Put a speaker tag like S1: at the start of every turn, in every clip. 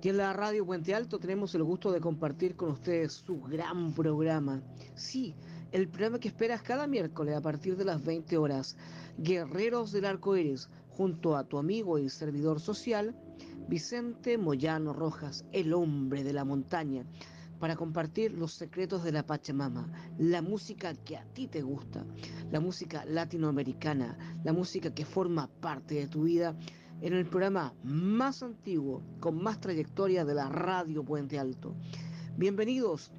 S1: Y en la radio Puente Alto tenemos el gusto de compartir con ustedes su gran programa. Sí, el programa que esperas cada miércoles a partir de las 20 horas. Guerreros del Arco Iris, junto a tu amigo y servidor social, Vicente Moyano Rojas, el hombre de la montaña, para compartir los secretos de la Pachamama, la música que a ti te gusta, la música latinoamericana, la música que forma parte de tu vida en el programa más antiguo, con más trayectoria de la radio Puente Alto. Bienvenidos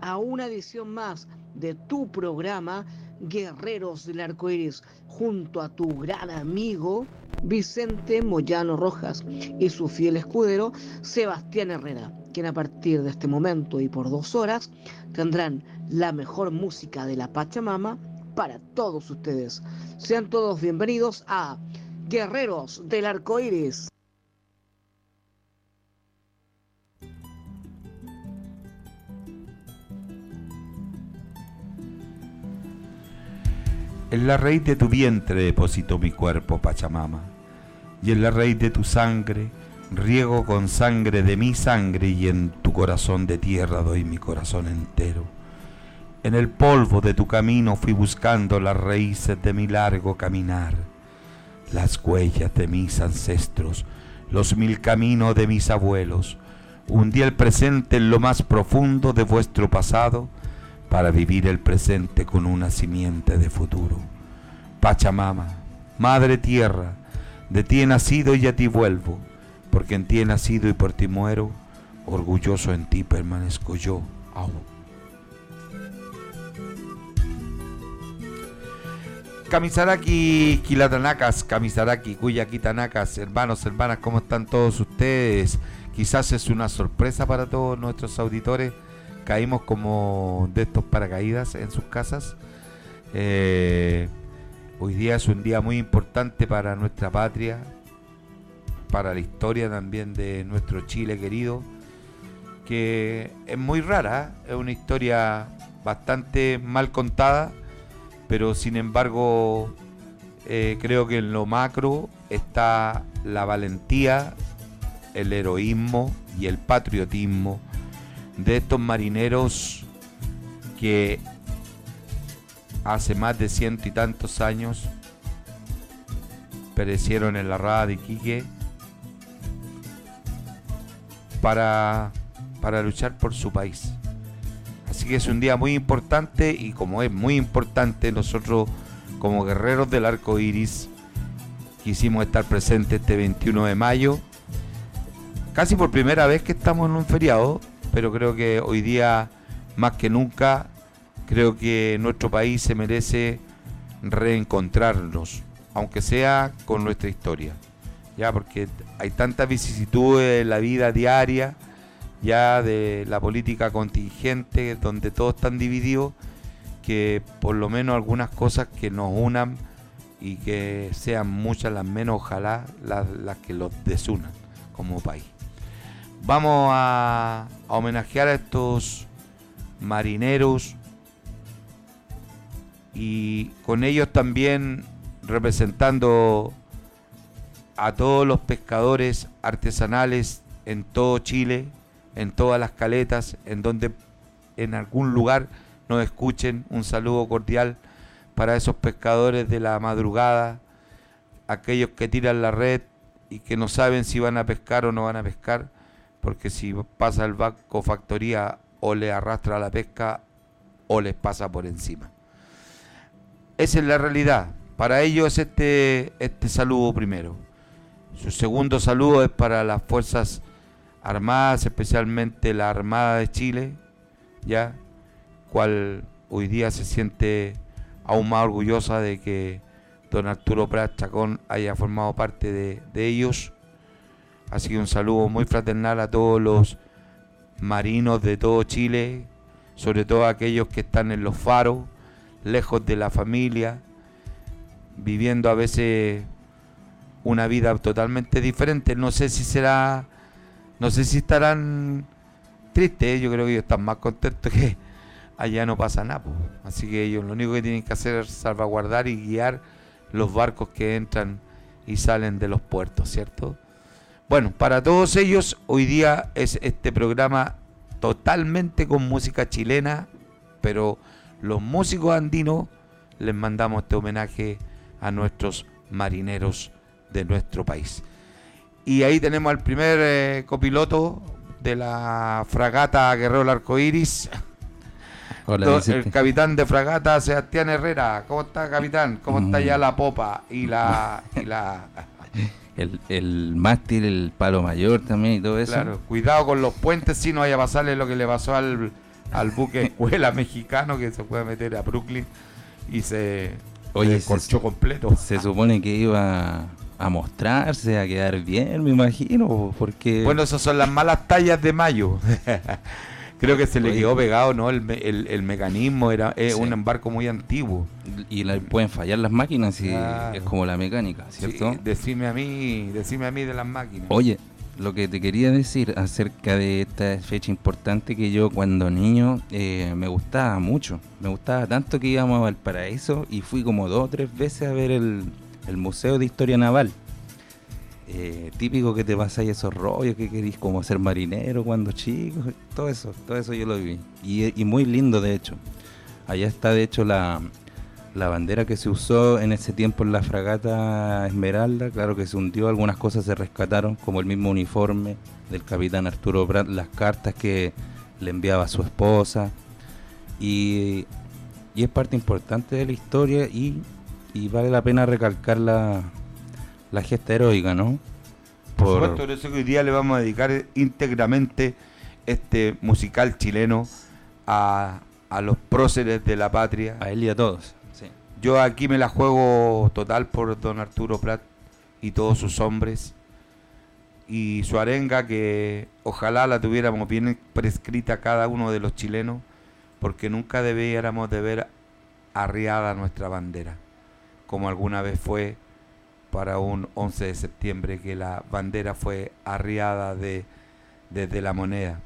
S1: a una edición más de tu programa Guerreros del Arco Iris, junto a tu gran amigo Vicente Moyano Rojas y su fiel escudero Sebastián Herrera, quien a partir de este momento y por dos horas tendrán la mejor música de la Pachamama para todos ustedes. Sean todos bienvenidos a Guerreros del Arco Iris.
S2: En la raíz de tu vientre deposito mi cuerpo, Pachamama, y en la raíz de tu sangre riego con sangre de mi sangre y en tu corazón de tierra doy mi corazón entero. En el polvo de tu camino fui buscando las raíces de mi largo caminar las huellas de mis ancestros, los mil caminos de mis abuelos. Hundí el presente en lo más profundo de vuestro pasado para vivir el presente con una simiente de futuro. Pachamama, Madre Tierra, de ti he nacido y a ti vuelvo, porque en ti he nacido y por ti muero, orgulloso en ti permanezco yo aún. Kamisaraki Kilatanakas, Kamisaraki Kuyakitanakas, hermanos, hermanas, ¿cómo están todos ustedes? Quizás es una sorpresa para todos nuestros auditores. Caímos como de estos paracaídas en sus casas. Eh, hoy día es un día muy importante para nuestra patria, para la historia también de nuestro Chile querido, que es muy rara, es una historia bastante mal contada pero sin embargo eh, creo que en lo macro está la valentía, el heroísmo y el patriotismo de estos marineros que hace más de ciento y tantos años perecieron en la rada de Iquique para, para luchar por su país. Así que es un día muy importante y como es muy importante, nosotros como guerreros del arco iris quisimos estar presentes este 21 de mayo. Casi por primera vez que estamos en un feriado, pero creo que hoy día más que nunca, creo que nuestro país se merece reencontrarnos, aunque sea con nuestra historia. Ya, porque hay tantas vicisitudes en la vida diaria ya de la política contingente, donde todos están divididos, que por lo menos algunas cosas que nos unan y que sean muchas las menos, ojalá las, que los desunan como país. Vamos a, a homenajear a estos marineros y con ellos también representando a todos los pescadores artesanales en todo Chile, en todas las caletas, en donde en algún lugar nos escuchen. Un saludo cordial para esos pescadores de la madrugada, aquellos que tiran la red y que no saben si van a pescar o no van a pescar, porque si pasa el barco factoría o le arrastra la pesca o les pasa por encima. Esa es la realidad. Para ellos este, este saludo primero. Su segundo saludo es para las fuerzas armadas, especialmente la Armada de Chile, ya, cual hoy día se siente aún más orgullosa de que don Arturo Prat Chacón haya formado parte de, de ellos. Así que un saludo muy fraternal a todos los marinos de todo Chile, sobre todo aquellos que están en los faros, lejos de la familia, viviendo a veces una vida totalmente diferente. No sé si será no sé si estarán tristes, yo creo que ellos están más contentos que allá no pasa nada. Así que ellos lo único que tienen que hacer es salvaguardar y guiar los barcos que entran y salen de los puertos, ¿cierto? Bueno, para todos ellos, hoy día es este programa totalmente con música chilena, pero los músicos andinos les mandamos este homenaje a nuestros marineros de nuestro país. Y ahí tenemos al primer eh, copiloto de la fragata Guerrero Arcoiris. Hola, el capitán de fragata Sebastián Herrera. ¿Cómo está, capitán? ¿Cómo está ya la popa y la... Y la...
S3: el, el mástil, el palo mayor también y todo eso. Claro,
S2: cuidado con los puentes si no vaya a pasarle lo que le pasó al, al buque escuela mexicano que se puede meter a Brooklyn y se,
S3: Oye, se completo. Se supone que iba a mostrarse, a quedar bien, me imagino, porque...
S2: Bueno, esas son las malas tallas de mayo. Creo que se le quedó pegado, ¿no? El, el, mecanismo era es un embarco muy antiguo.
S3: Y pueden fallar las máquinas y es como la mecánica, ¿cierto?
S2: decime a mí, decime a mí de las máquinas.
S3: Oye, lo que te quería decir acerca de esta fecha importante que yo cuando niño eh, me gustaba mucho. Me gustaba tanto que íbamos a Valparaíso y fui como dos o tres veces a ver el, el Museo de Historia Naval. Eh, típico que te pasáis esos rollos que querís como ser marinero cuando chico, todo eso, todo eso yo lo vi. Y, muy lindo de hecho. Allá está de hecho la, la, bandera que se usó en ese tiempo en la fragata Esmeralda, claro que se hundió, algunas cosas se rescataron, como el mismo uniforme del capitán Arturo Prat, las cartas que le enviaba a su esposa. Y, y es parte importante de la historia y, y vale la pena recalcar la, la gesta heroica, ¿no?
S2: Por, supuesto, por eso que hoy día le vamos a dedicar íntegramente este musical chileno a, los próceres de la patria.
S3: A él y a todos.
S2: Yo aquí me la juego total por don Arturo Prat y todos sus hombres. Y su arenga que ojalá la tuviéramos bien prescrita cada uno de los chilenos, porque nunca debiéramos de ver arriada nuestra bandera, como alguna vez fue para un 11 de septiembre que la bandera fue arriada de, desde la moneda.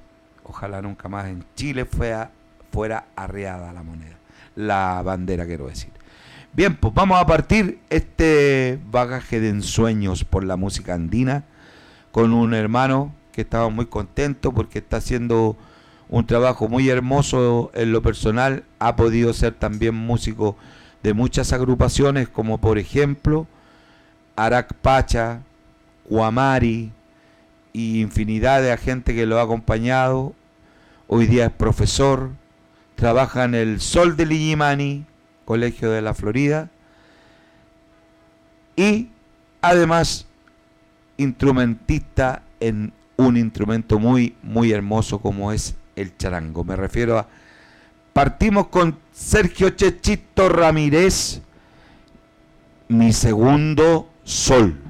S2: Ojalá nunca más en Chile fuera, fuera arriada la moneda. La bandera, quiero decir. Bien, pues vamos a partir este bagaje de ensueños por la música andina con un hermano que estaba muy contento porque está haciendo un trabajo muy hermoso en lo personal. Ha podido ser también músico de muchas agrupaciones, como por ejemplo Arak Pacha, Guamari y infinidad de gente que lo ha acompañado. Hoy día es profesor, trabaja en el Sol de Ligimani, Colegio de la Florida, y además instrumentista en un instrumento muy, muy hermoso como es el charango. Me refiero a... Partimos con Sergio Chechito Ramírez, mi segundo sol.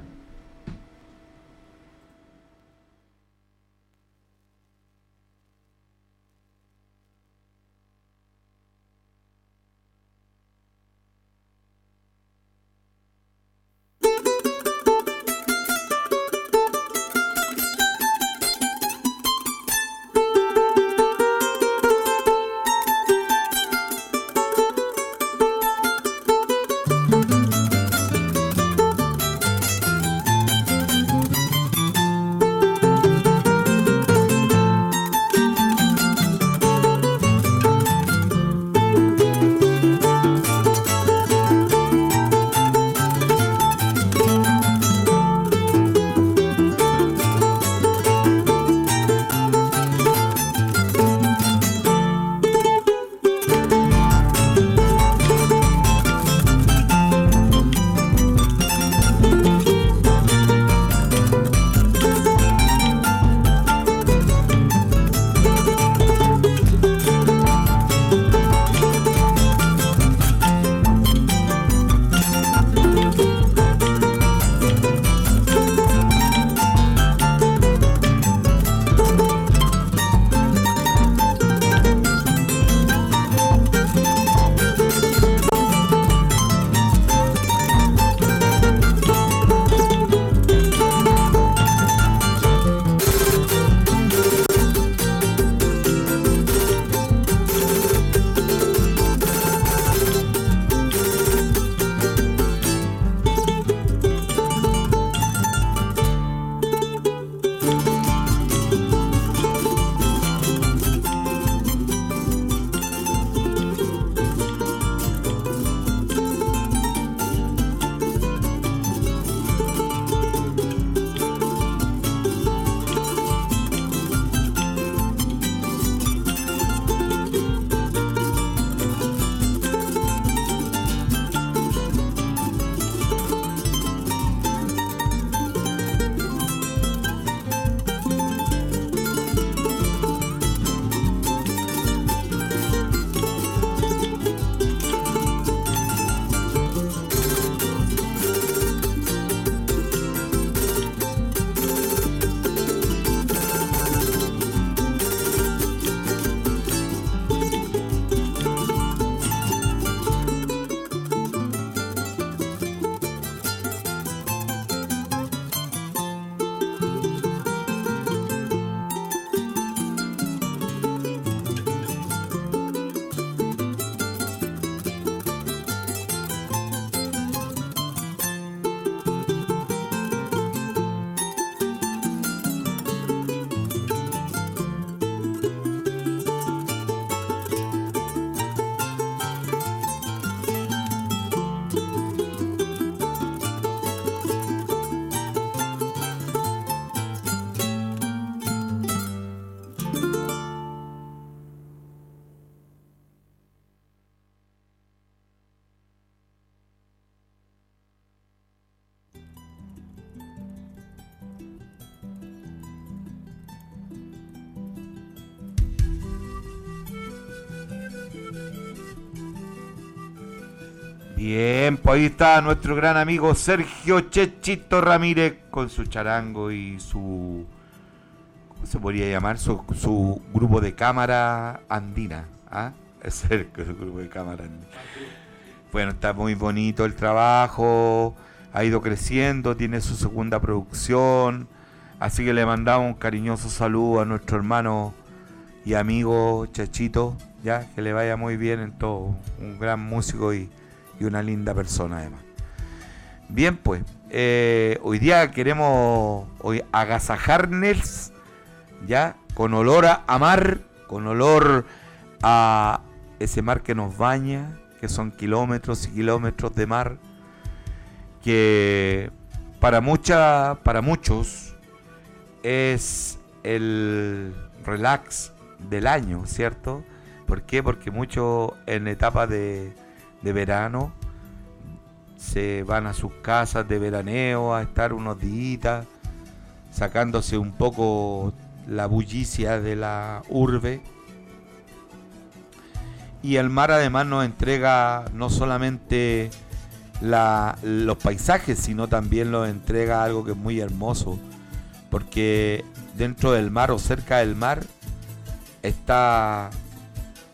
S2: Bien, pues ahí está nuestro gran amigo Sergio Chechito Ramírez con su charango y su. ¿Cómo se podría llamar? Su, grupo de cámara andina. ¿ah? Es el, grupo de cámara andina. Bueno, está muy bonito el trabajo, ha ido creciendo, tiene su segunda producción. Así que le mandamos un cariñoso saludo a nuestro hermano y amigo Chechito, ya que le vaya muy bien en todo. Un gran músico y y una linda persona además. Bien, pues, eh, hoy día queremos hoy agasajarnos, ya, con olor a, mar, con olor a ese mar que nos baña, que son kilómetros y kilómetros de mar, que para, mucha, para muchos es el relax del año, ¿cierto? ¿Por qué? Porque muchos en etapa de de verano se van a sus casas de veraneo a estar unos días sacándose un poco la bullicia de la urbe. Y el mar además nos entrega no solamente los paisajes, sino también nos entrega algo que es muy hermoso. Porque dentro del mar o cerca del mar está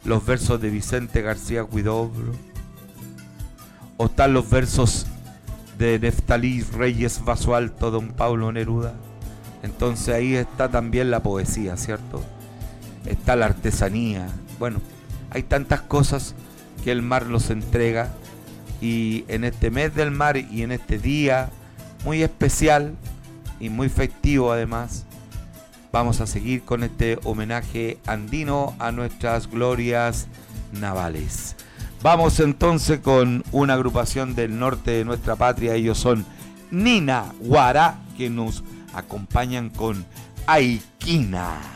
S2: los versos de Vicente García Cuidobro están los versos de Neftalí Reyes Basualto, Don Pablo Neruda. Entonces ahí está también la poesía, ¿cierto? Está la artesanía. Bueno, hay tantas cosas que el mar los entrega y en este mes del mar y en este día muy especial y muy festivo además, vamos a seguir con este homenaje andino a nuestras glorias navales. Vamos entonces con una agrupación del norte de nuestra patria. Ellos son Nina Guara, que nos acompañan con Aikina.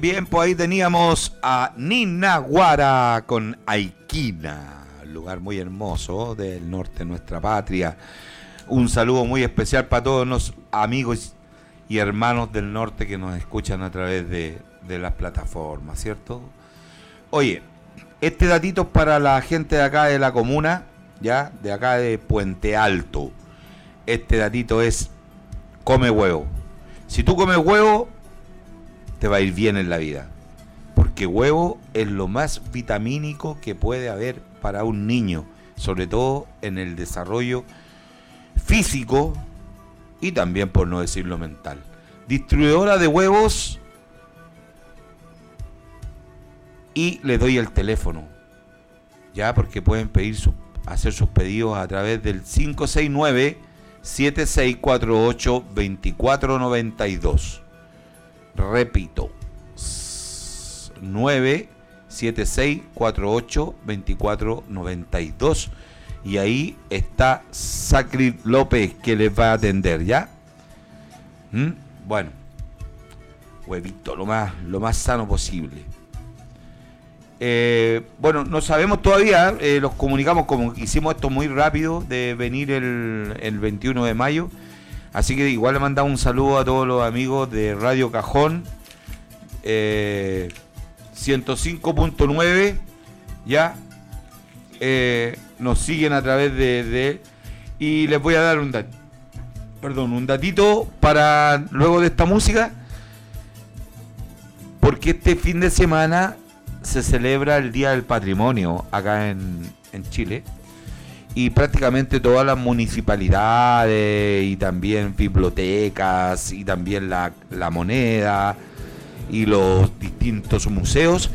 S2: Bien, pues ahí teníamos a Nina Guara con Aikina. Lugar muy hermoso del norte de nuestra patria. Un saludo muy especial para todos los amigos y hermanos del norte que nos escuchan a través de, de las plataformas, ¿cierto? Oye, este datito para la gente de acá de la comuna, ya, de acá de Puente Alto. Este datito es come huevo. Si tú comes huevo, va a ir bien en la vida. Porque huevo es lo más vitamínico que puede haber para un niño, sobre todo en el desarrollo físico y también, por no decirlo, mental. Distribuidora de huevos y le doy el teléfono. Ya, porque pueden pedir su, hacer sus pedidos a través del 569 7648 2492. Repito, 97648 2492 y ahí está Sacri López que les va a atender, ¿ya? ¿Mm? Bueno, huevito, lo más, lo más sano posible. Eh, bueno, no sabemos todavía, eh, los comunicamos como hicimos esto muy rápido de venir el, el 21 de mayo. Así que igual le mandamos un saludo a todos los amigos de Radio Cajón eh, 105.9. Ya eh, nos siguen a través de, de, Y les voy a dar un dat, perdón, un datito para luego de esta música. Porque este fin de semana se celebra el Día del Patrimonio acá en, en Chile y prácticamente todas las municipalidades y también bibliotecas y también la, la, moneda y los distintos museos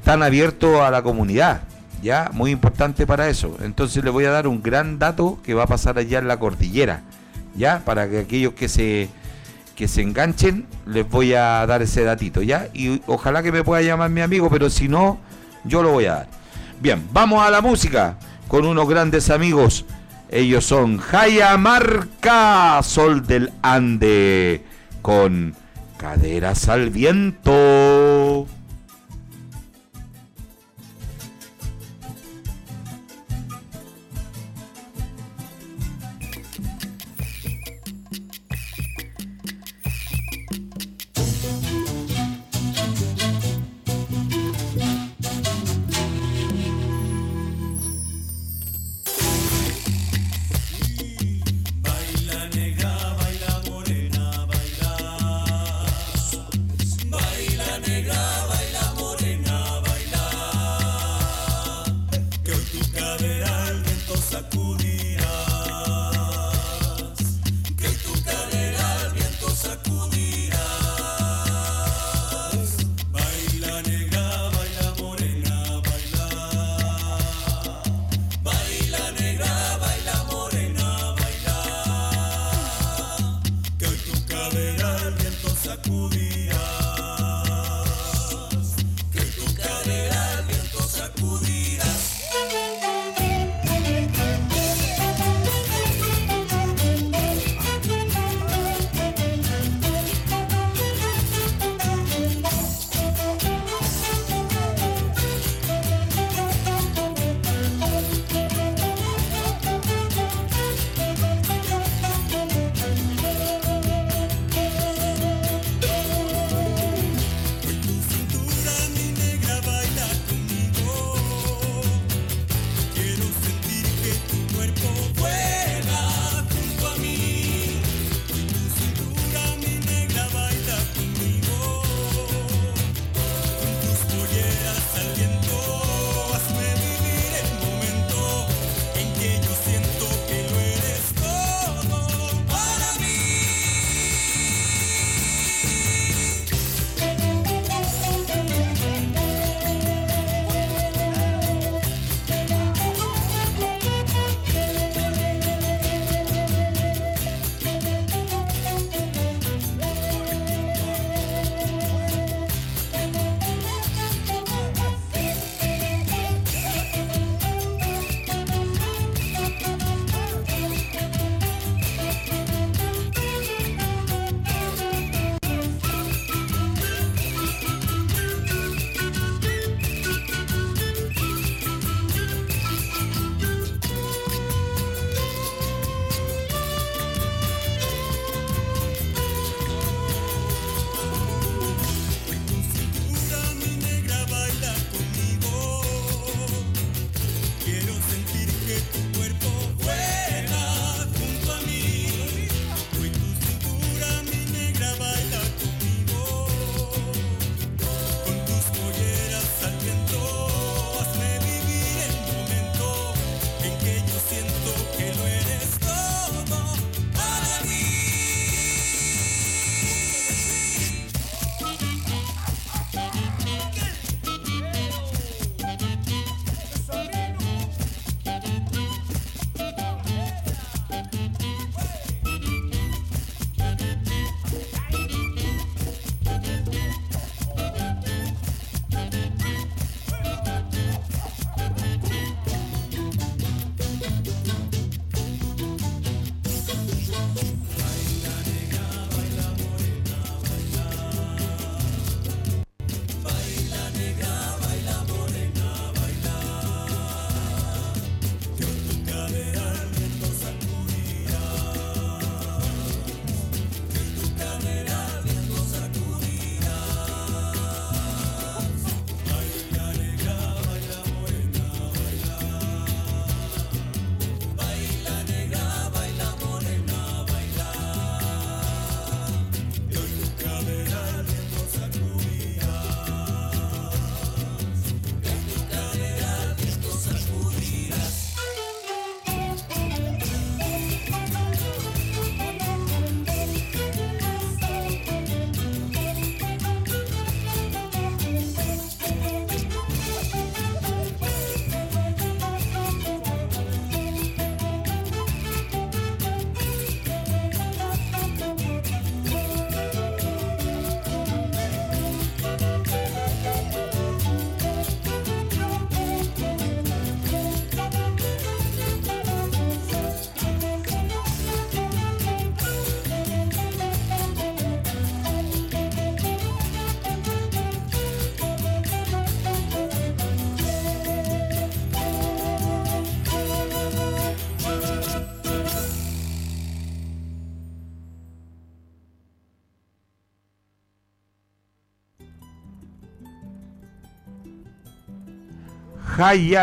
S2: están abiertos a la comunidad, ya muy importante para eso. Entonces les voy a dar un gran dato que va a pasar allá en la cordillera, ya para que aquellos que se que se enganchen, les voy a dar ese datito, ¿ya? Y ojalá que me pueda llamar mi amigo, pero si no, yo lo voy a dar. Bien, vamos a la música con unos grandes amigos. Ellos son Jaya Marca, Sol del Ande, con caderas al viento.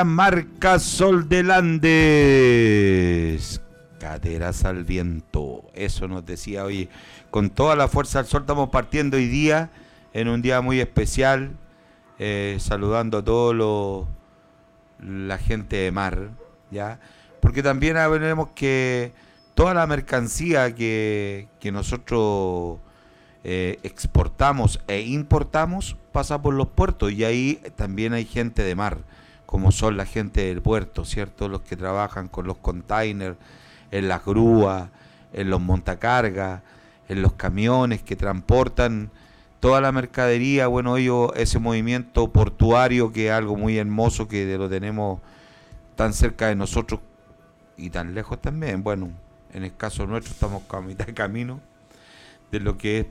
S2: Marca Sol del Andes. Caderas al viento. Eso nos decía hoy. Con toda la fuerza del sol estamos partiendo hoy día, en un día muy especial, eh, saludando a todos la gente de mar, ¿ya? Porque también veremos que toda la mercancía que, que nosotros eh, exportamos e importamos pasa por los puertos y ahí también hay gente de mar, como son la gente del puerto, ¿cierto? Los que trabajan con los containers, en las grúas, en los montacargas, en los camiones que transportan toda la mercadería, bueno, ellos, ese movimiento portuario que es algo muy hermoso que lo tenemos tan cerca de nosotros y tan lejos también, bueno, en el caso nuestro estamos a mitad de camino de lo que es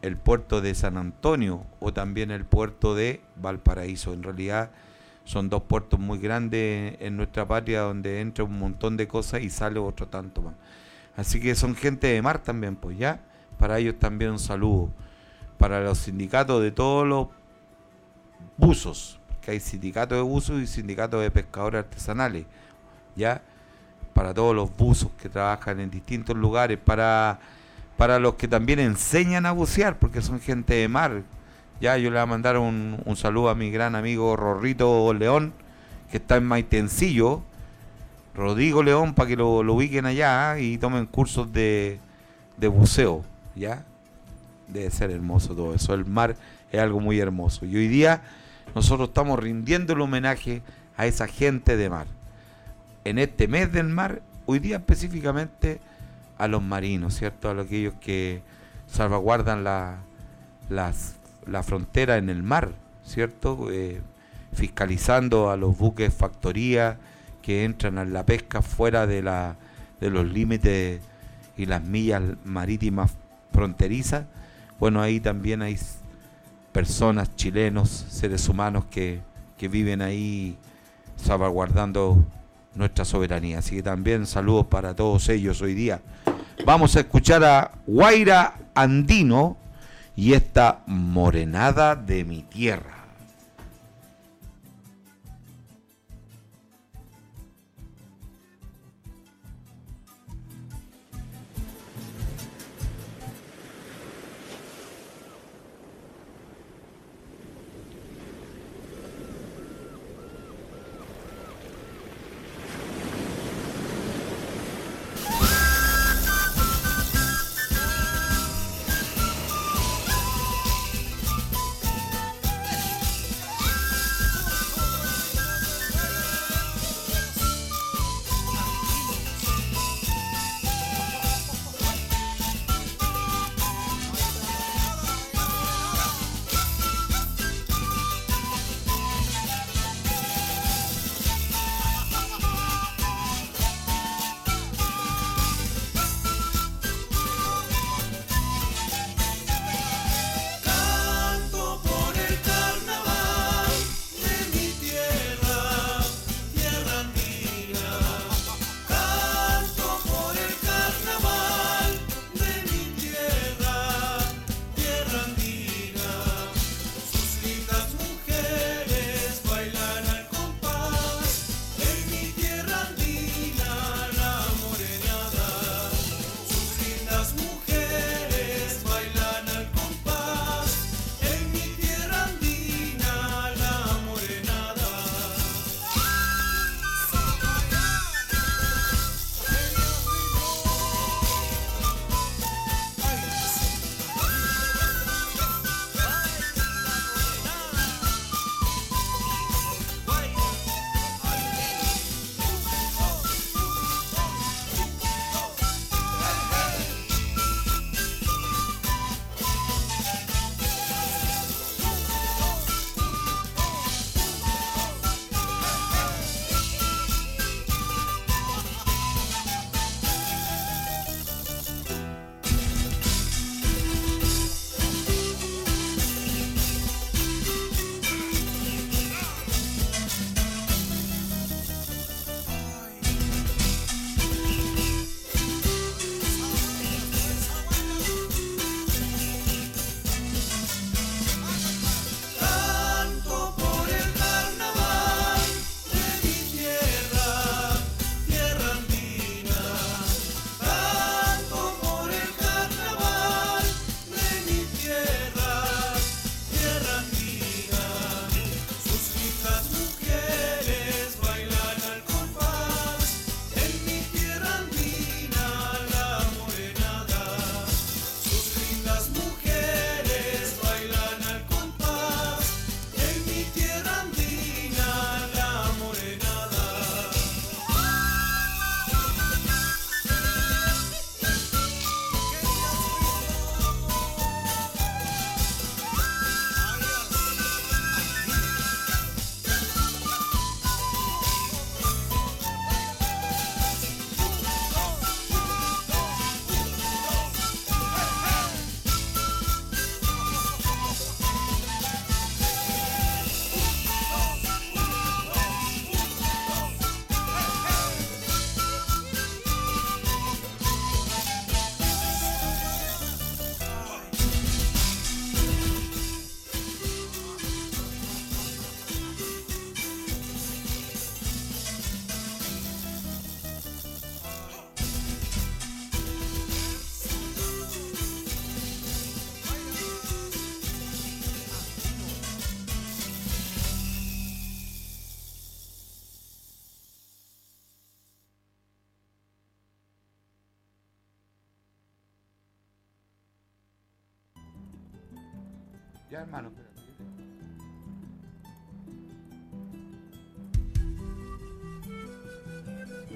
S2: el puerto de San Antonio o también el puerto de Valparaíso. En realidad son dos puertos muy grandes en nuestra patria donde entra un montón de cosas y sale otro tanto más. Así que son gente de mar también, pues ya. Para ellos también un saludo. Para los sindicatos de todos los buzos, que hay sindicatos de buzos y sindicatos de pescadores artesanales, ya. Para todos los buzos que trabajan en distintos lugares, para para los que también enseñan a bucear, porque son gente de mar. Ya yo le voy a mandar un, saludo a mi gran amigo Rorrito León, que está en Maitencillo, Rodrigo León, para que lo, ubiquen allá ¿ah? y tomen cursos de, de buceo, ¿ya? Debe ser hermoso todo eso. El mar es algo muy hermoso. Y hoy día nosotros estamos rindiendo el homenaje a esa gente de mar. En este mes del mar, hoy día específicamente a los marinos, ¿cierto? A aquellos que salvaguardan la, la frontera en el mar, ¿cierto? Eh, fiscalizando a los buques factoría que entran a la pesca fuera de, la, de los límites y las millas marítimas fronterizas. Bueno, ahí también hay personas, chilenos, seres humanos que, que viven ahí salvaguardando nuestra soberanía. Así que también saludos para todos ellos hoy día. Vamos a escuchar a Guaira Andino y esta morenada de mi tierra.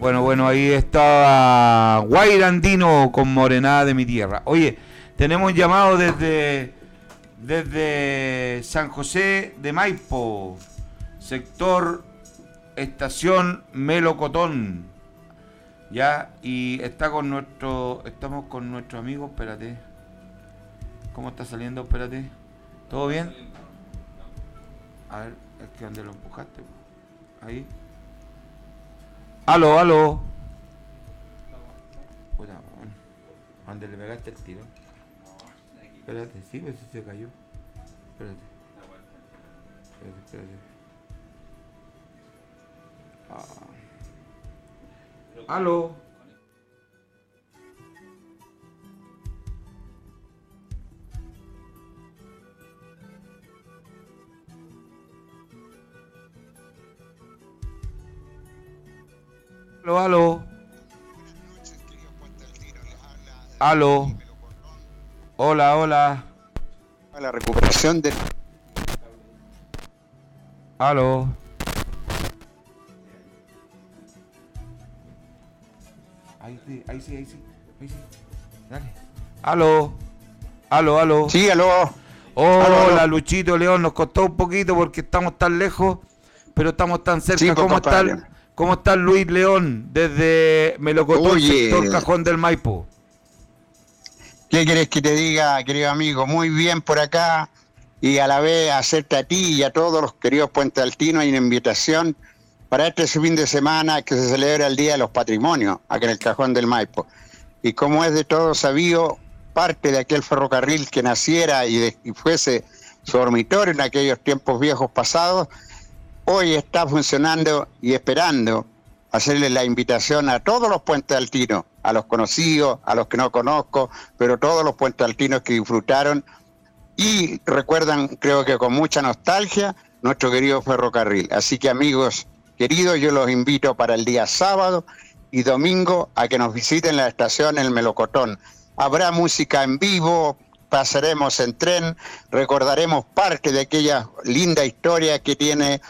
S2: Bueno, bueno, ahí estaba Guairandino con Morenada de mi tierra. Oye, tenemos un llamado desde, desde San José de Maipo, sector estación Melocotón. Ya, y está con nuestro, estamos con nuestro amigo, espérate. ¿Cómo está saliendo? Espérate. ¿Todo bien? A ver, es que donde lo empujaste. Ahí. Aló, aló. Puta. ¿Dónde le pegaste el tiro? Espérate, sí, pues se cayó. Espérate. Espérate, espérate. Ah. Aló. Aló, aló. Aló. Hola, hola.
S4: La recuperación de...
S2: Aló. Ahí sí, ahí sí, ahí sí. Ahí sí. Dale. Aló. Aló, aló.
S4: Sí, aló.
S2: Hola, Luchito León. Nos costó un poquito porque estamos tan lejos, pero estamos tan cerca.
S4: Sí,
S2: ¿Cómo están? ¿Cómo está Luis León desde Melocotón,
S4: Oye.
S2: sector Cajón del Maipo?
S4: ¿Qué querés que te diga, querido amigo? Muy bien por acá y a la vez hacerte a ti y a todos los queridos Puente Altinos una invitación para este fin de semana que se celebra el Día de los Patrimonios, aquí en el Cajón del Maipo. Y como es de todo sabido, parte de aquel ferrocarril que naciera y, de- y fuese su dormitorio en aquellos tiempos viejos pasados, hoy está funcionando y esperando hacerle la invitación a todos los puentes altinos, a los conocidos, a los que no conozco, pero todos los puentes altinos que disfrutaron y recuerdan, creo que con mucha nostalgia, nuestro querido ferrocarril. Así que amigos queridos, yo los invito para el día sábado y domingo a que nos visiten la estación El Melocotón. Habrá música en vivo, pasaremos en tren, recordaremos parte de aquella linda historia que tiene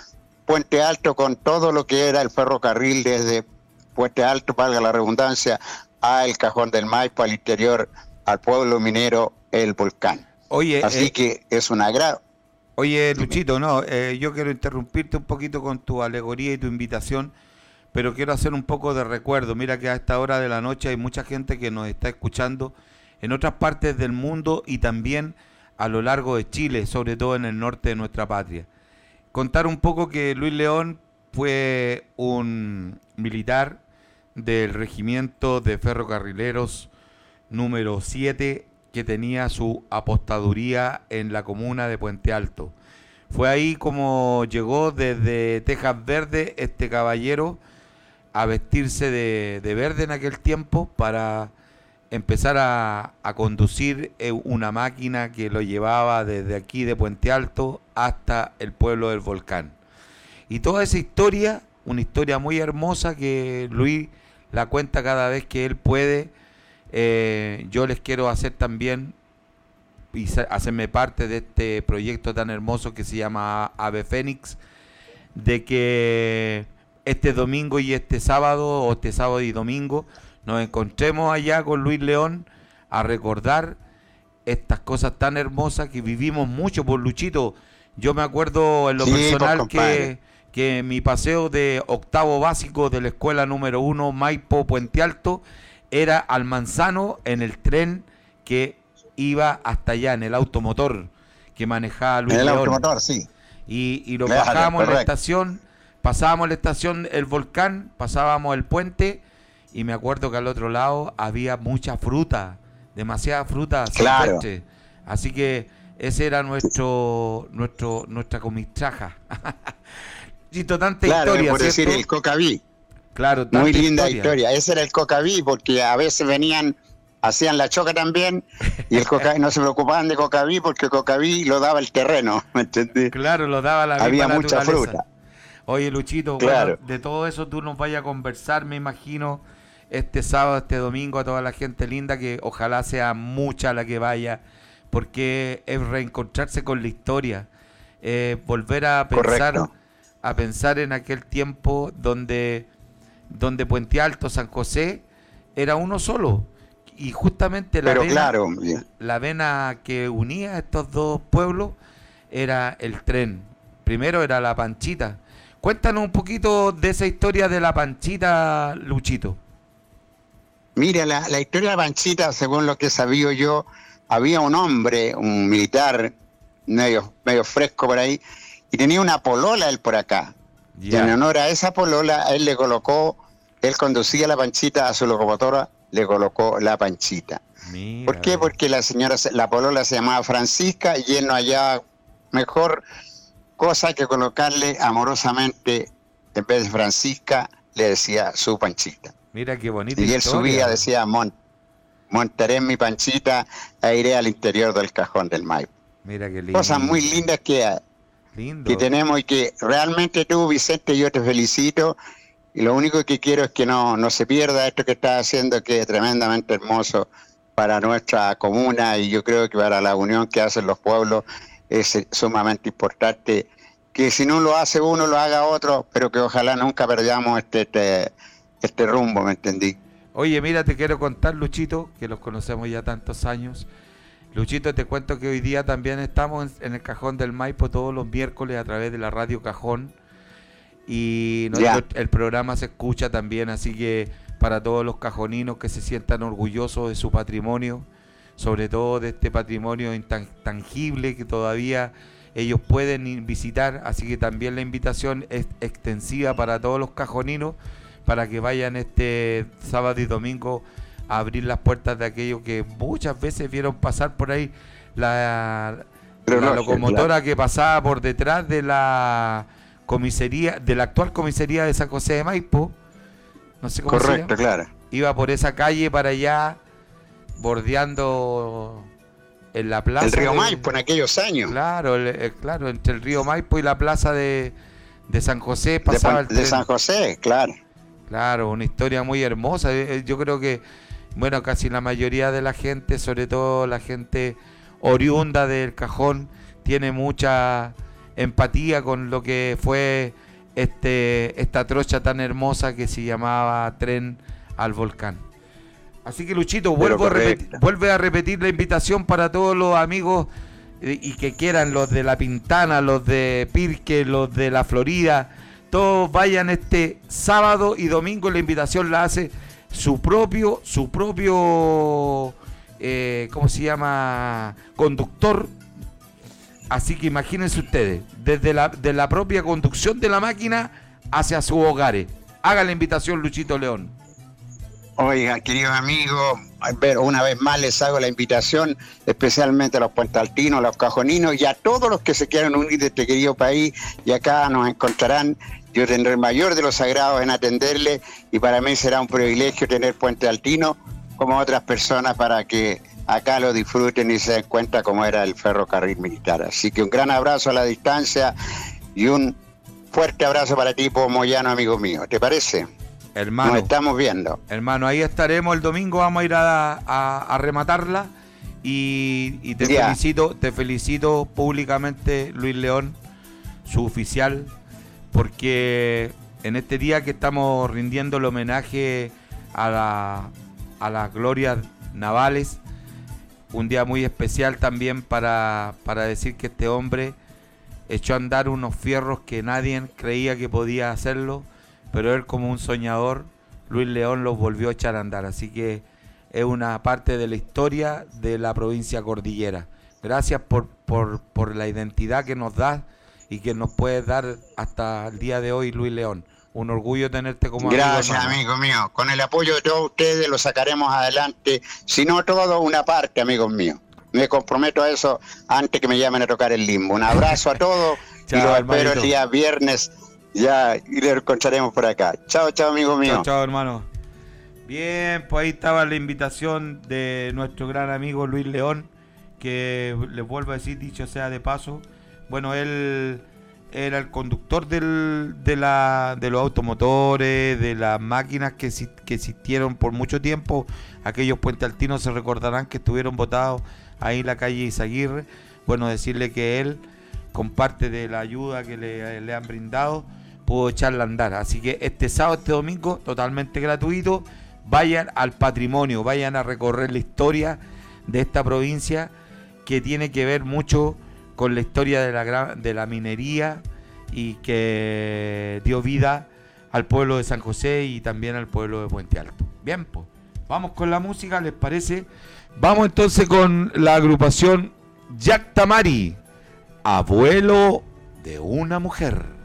S4: Puente Alto con todo lo que era el ferrocarril desde Puente Alto, valga la redundancia, al Cajón del Maipo, al interior, al pueblo minero El Volcán.
S2: Oye,
S4: Así
S2: eh,
S4: que es un agrado.
S2: Oye, Luchito, no, eh, yo quiero interrumpirte un poquito con tu alegoría y tu invitación, pero quiero hacer un poco de recuerdo. Mira que a esta hora de la noche hay mucha gente que nos está escuchando en otras partes del mundo y también a lo largo de Chile, sobre todo en el norte de nuestra patria. Contar un poco que Luis León fue un militar del regimiento de ferrocarrileros número 7 que tenía su apostaduría en la comuna de Puente Alto. Fue ahí como llegó desde Tejas Verde este caballero a vestirse de, de verde en aquel tiempo para empezar a, a conducir eh, una máquina que lo llevaba desde aquí de Puente Alto hasta el pueblo del volcán. Y toda esa historia, una historia muy hermosa que Luis la cuenta cada vez que él puede. Eh, yo les quiero hacer también y hacerme parte de este proyecto tan hermoso que se llama Ave Fénix, de que este domingo y este sábado, o este sábado y domingo, nos encontremos allá con Luis León a recordar estas cosas tan hermosas que vivimos mucho por Luchito. Yo me acuerdo en lo
S4: Sí, pues,
S2: personal que, que mi paseo de octavo básico de la escuela número uno, Maipo Puente Alto, era al Manzano en el tren que iba hasta allá, en el automotor que manejaba Luis
S4: En el
S2: León.
S4: automotor, sí.
S2: Y, y lo bajábamos en la estación, pasábamos la estación El Volcán, pasábamos el puente y me acuerdo que al otro lado había mucha fruta, demasiada fruta
S4: Claro.
S2: silvestre. Así que ese era nuestro, nuestro, nuestra comitraja. Chito, tanta
S4: Claro,
S2: historia,
S4: por decir el Cocaví.
S2: Claro,
S4: Muy linda historia. Ese era el Cocaví, porque a veces venían, hacían la choca también, y el Cocaví no se preocupaban de Cocaví porque Cocaví lo daba el terreno, ¿me entendés?
S2: Claro, lo daba la
S4: Había mucha
S2: naturaleza.
S4: fruta.
S2: Oye, Luchito,
S4: Claro.
S2: bueno, de todo eso tú nos vayas a conversar, me imagino, este sábado, este domingo, a toda la gente linda, que ojalá sea mucha la que vaya, porque es reencontrarse con la historia, volver a pensar, a pensar en aquel tiempo donde, donde Puente Alto, San José, era uno solo. Y justamente la, vena, la vena que unía a estos dos pueblos era el tren. Primero era la Panchita. Cuéntanos un poquito de esa historia de la Panchita, Luchito.
S4: Mira, la, la historia de la Panchita, según lo que sabido yo, había un hombre, un militar, medio, medio fresco por ahí, y tenía una polola él por acá. Y en honor a esa polola, él le colocó, él conducía la panchita a su locomotora, le colocó la panchita. ¿Por qué? Porque la señora, la polola se llamaba Francisca y él no hallaba mejor cosa que colocarle amorosamente, en vez de Francisca, le decía su panchita.
S2: Mira qué bonito.
S4: Y él subía, decía, montaré en mi panchita e iré al interior del cajón del Maipo.
S2: Mira qué lindo.
S4: Cosas muy lindas que, que tenemos y que realmente tú, Vicente, yo te felicito. Y lo único que quiero es que no, no se pierda esto que estás haciendo, que es tremendamente hermoso para nuestra comuna y yo creo que para la unión que hacen los pueblos es sumamente importante. Que si no lo hace uno, lo haga otro, pero que ojalá nunca perdamos este, este, este rumbo, ¿me entendí?
S2: Oye, mira, te quiero contar, Luchito, que los conocemos ya tantos años. Luchito, te cuento que hoy día también estamos en, el Cajón del Maipo todos los miércoles a través de la radio Cajón. Y el programa se escucha también, así que para todos los cajoninos que se sientan orgullosos de su patrimonio, sobre todo de este patrimonio intangible que todavía ellos pueden visitar, así que también la invitación es extensiva para todos los cajoninos para que vayan este sábado y domingo a abrir las puertas de aquellos que muchas veces vieron pasar por ahí la, locomotora que pasaba por detrás de la comisaría, de la actual comisaría de San José de Maipo. No sé cómo
S4: Correcto, claro.
S2: Iba por esa calle para allá, bordeando en la plaza.
S4: El río Maipo en aquellos años.
S2: Claro, eh, claro, entre el río Maipo y la plaza de, San José pasaba
S4: el De San José, claro.
S2: Claro, una historia muy hermosa. Eh, eh, yo creo que, bueno, casi la mayoría de la gente, sobre todo la gente oriunda del cajón, tiene mucha empatía con lo que fue este esta trocha tan hermosa que se llamaba Tren al Volcán. Así que Luchito, vuelvo a vuelve a repetir la invitación para todos los amigos eh, y que quieran, los de La Pintana, los de Pirque, los de La Florida, todos vayan este sábado y domingo. La invitación la hace su propio, su propio, eh, ¿cómo se llama? Conductor. Así que imagínense ustedes, desde la, de la propia conducción de la máquina hacia sus hogares. Haga la invitación, Luchito León.
S4: Oiga, querido amigo, una vez más les hago la invitación, especialmente a los puentaltinos, a los cajoninos y a todos los que se quieran unir de este querido país. Y acá nos encontrarán yo tendré el mayor de los sagrados en atenderle y para mí será un privilegio tener Puente Altino como otras personas para que acá lo disfruten y se den cuenta cómo era el ferrocarril militar. Así que un gran abrazo a la distancia y un fuerte abrazo para ti, Moyano, amigo mío. ¿Te parece?
S2: Hermano.
S4: Nos estamos viendo.
S2: Hermano, ahí estaremos el domingo, vamos a ir a, rematarla. Y, te felicito, te felicito públicamente, Luis León, su oficial, porque en este día que estamos rindiendo el homenaje a, la, a las glorias navales, un día muy especial también para, para decir que este hombre echó a andar unos fierros que nadie creía que podía hacerlo, pero él como un soñador, Luis León los volvió a echar a andar. Así que es una parte de la historia de la provincia cordillera. Gracias por, por, por la identidad que nos da y que nos puede dar hasta el día de hoy Luis León. Un orgullo tenerte como
S4: Gracias, amigo, mío. Con el apoyo de todos ustedes lo sacaremos adelante, si no todo, una parte, amigos míos. Me comprometo a eso antes que me llamen a tocar el limbo. Un abrazo a todos y los espero el día viernes ya y le encontraremos por acá. Chao, chao, amigo mío.
S2: Chao, chao, hermano. Bien, pues ahí estaba la invitación de nuestro gran amigo Luis León, que les vuelvo a decir, dicho sea de paso, bueno, él era el conductor del, de, la, de los automotores, de las máquinas que, que existieron por mucho tiempo. Aquellos puentealtinos se recordarán que estuvieron votados ahí en la calle Izaguirre. Bueno, decirle que él, con parte de la ayuda que le, le han brindado, pudo echarla a andar. Así que este sábado, este domingo, totalmente gratuito, vayan al patrimonio, vayan a recorrer la historia de esta provincia que tiene que ver mucho con la historia de la, de la minería y que dio vida al pueblo de San José y también al pueblo de Puente Alto. Bien, pues, vamos con la música, ¿les parece? Vamos entonces con la agrupación Jack Tamari, abuelo de una mujer.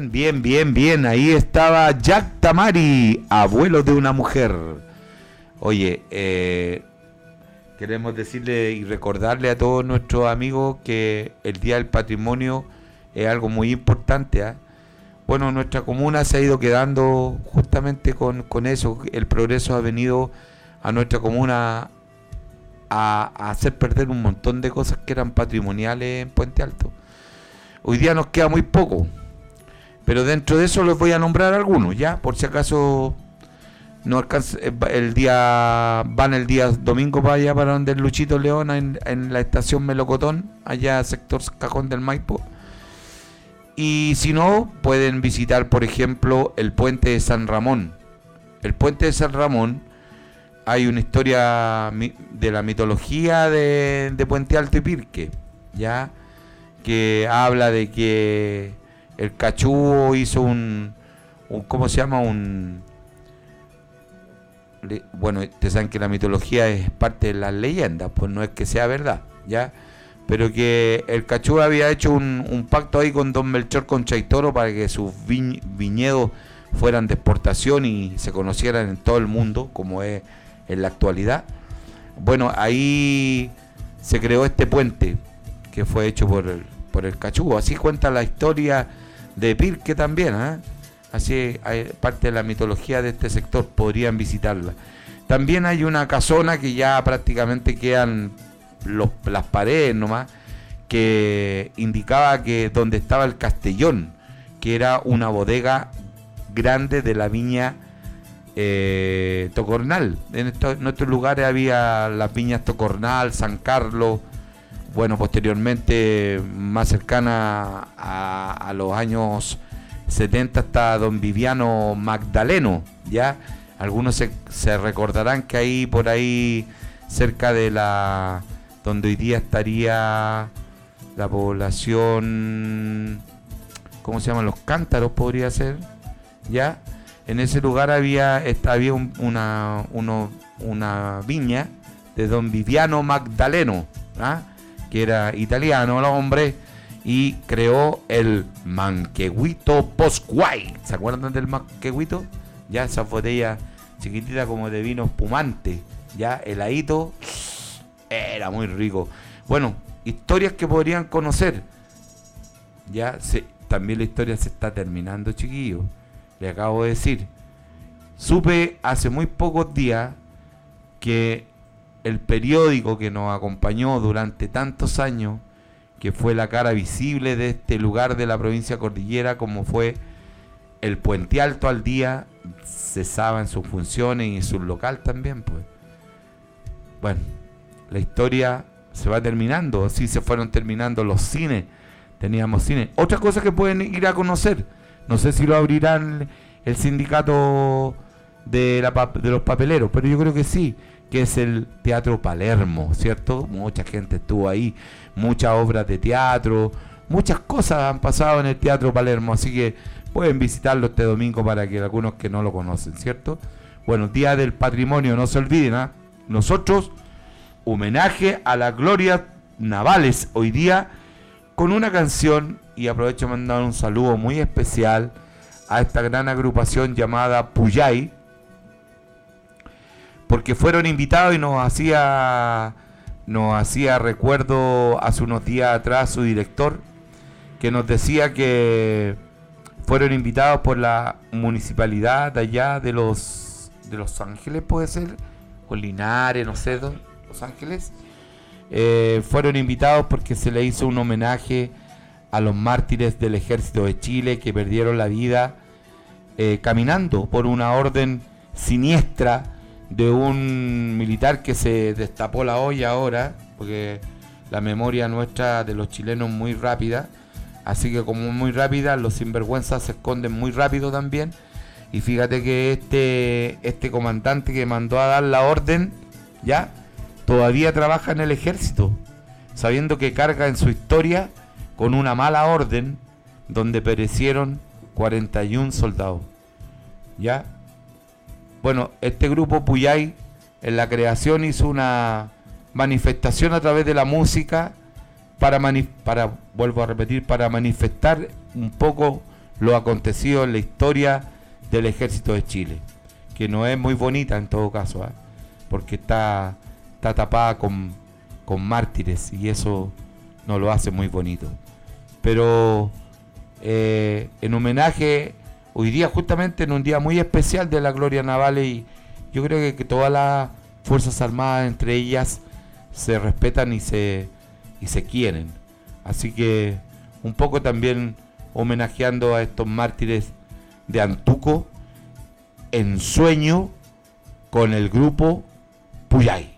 S2: Bien, bien, bien. Ahí estaba Jack Tamari, abuelo de una mujer. Oye, eh, queremos decirle y recordarle a todos nuestros amigos que el Día del Patrimonio es algo muy importante. ¿ah? Bueno, nuestra comuna se ha ido quedando justamente con, con eso. El progreso ha venido a nuestra comuna a, hacer perder un montón de cosas que eran patrimoniales en Puente Alto. Hoy día nos queda muy poco, pero dentro de eso les voy a nombrar algunos, ya, por si acaso no alcanza, eh, el día van el día domingo para allá para donde el Luchito León en, en la estación Melocotón, allá sector Cajón del Maipo. Y si no, pueden visitar, por ejemplo, el puente de San Ramón. El puente de San Ramón hay una historia de la mitología de, Puente Alto y Pirque, ¿ya? Que habla de que el cachugo hizo un, ¿cómo se llama? Un... Bueno, ustedes saben que la mitología es parte de las leyendas, pues no es que sea verdad, ¿ya? Pero que el cachugo había hecho un, pacto ahí con Don Melchor con Chaitoro para que sus viñedos fueran de exportación y se conocieran en todo el mundo, como es en la actualidad. Bueno, ahí se creó este puente que fue hecho por el, por el cachugo. Así cuenta la historia de Pirque también. ¿eh? Así hay parte de la mitología de este sector, podrían visitarla. También hay una casona que ya prácticamente quedan los, las paredes nomás, que indicaba que donde estaba el Castellón, que era una bodega grande de la viña eh, Tocornal. En, estos, nuestros lugares había las viñas Tocornal, San Carlos, bueno, posteriormente más cercana a, los años 70 está don Viviano Magdaleno, ¿ya? Algunos se, recordarán que ahí, por ahí, cerca de la, donde hoy día estaría la población, ¿cómo se llaman? Los cántaros podría ser, ¿ya? En ese lugar había, había una, una viña de don Viviano Magdaleno, ¿ah? Que era italiano el hombre, y creó el Manquehuito Posquay. ¿Se acuerdan del Manquehuito? Ya esa botella chiquitita como de vino espumante, ya heladito, era muy rico. Bueno, historias que podrían conocer. Ya se, también la historia se está terminando, chiquillos le acabo de decir. Supe hace muy pocos días que el periódico que nos acompañó durante tantos años, que fue la cara visible de este lugar de la provincia cordillera, como fue el Puente Alto al día, cesaba en sus funciones y en su local también, pues. Bueno, la historia se va terminando, así se fueron terminando los cines, teníamos cine. Otra cosa que pueden ir a conocer, no sé si lo abrirán el sindicato de, la, de los papeleros, pero yo creo que sí, que es el Teatro Palermo, ¿cierto? Mucha gente estuvo ahí, muchas obras de teatro, muchas cosas han pasado en el Teatro Palermo, así que pueden visitarlo este domingo para que algunos que no lo conocen, ¿cierto? Bueno, Día del Patrimonio, no se olviden, ¿ah? Nosotros, homenaje a las glorias navales hoy día con una canción y aprovecho mandar un saludo muy especial a esta gran agrupación llamada Puyay, porque fueron invitados y nos hacía, nos hacía recuerdo hace unos días atrás su director, que nos decía que fueron invitados por la municipalidad de allá de los, de Los Ángeles, puede ser, o Linares, no sé, Los Ángeles. Eh, fueron invitados porque se le hizo un homenaje a los mártires del ejército de Chile que perdieron la vida eh, caminando por una orden siniestra de un militar que se destapó la olla ahora, porque la memoria nuestra de los chilenos es muy rápida, así que como muy rápida, los sinvergüenzas se esconden muy rápido también. Y fíjate que este, este comandante que mandó a dar la orden, ya, todavía trabaja en el ejército, sabiendo que carga en su historia con una mala orden donde perecieron 41 soldados. ¿Ya? Bueno, este grupo Puyay en la creación hizo una manifestación a través de la música para, para, vuelvo a repetir, para manifestar un poco lo acontecido en la historia del ejército de Chile, que no es muy bonita en todo caso. ¿ah? porque está, está tapada con, con mártires y eso no lo hace muy bonito. Pero eh, en homenaje, hoy día justamente en un día muy especial de la Gloria Naval y yo creo que, todas las Fuerzas Armadas, entre ellas, se respetan y se, y se quieren. Así que un poco también homenajeando a estos mártires de Antuco en sueño con el grupo Puyay.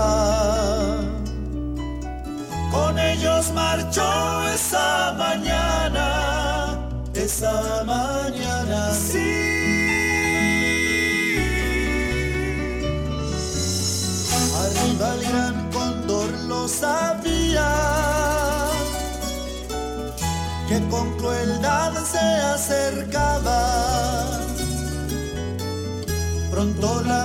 S5: el mayor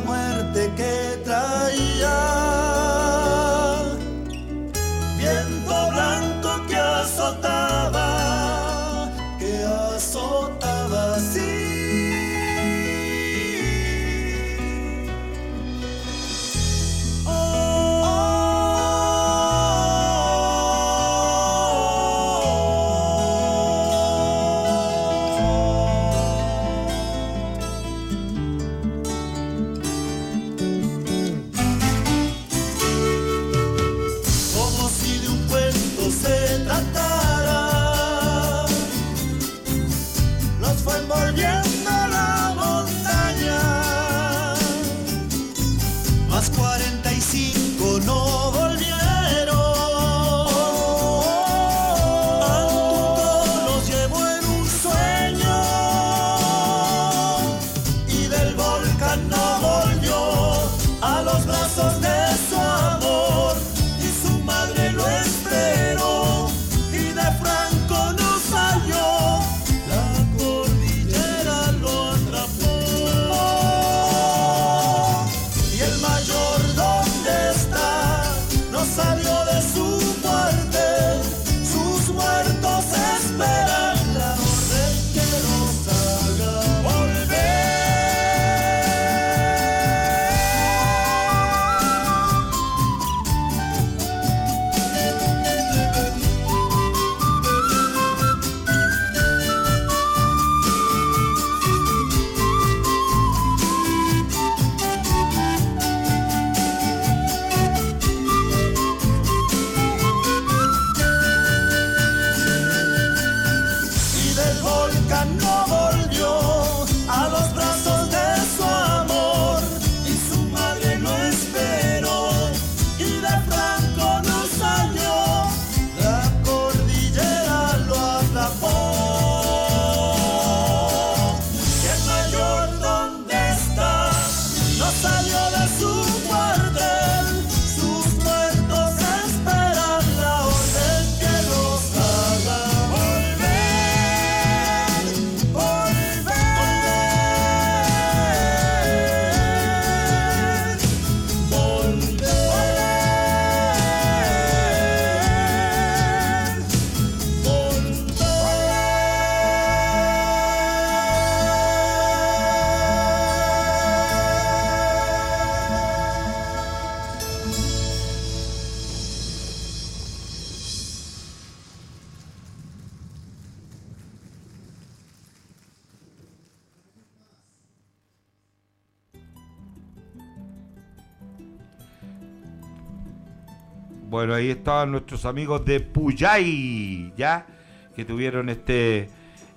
S2: Bueno, ahí estaban nuestros amigos de Puyay, ¿ya? Que tuvieron este,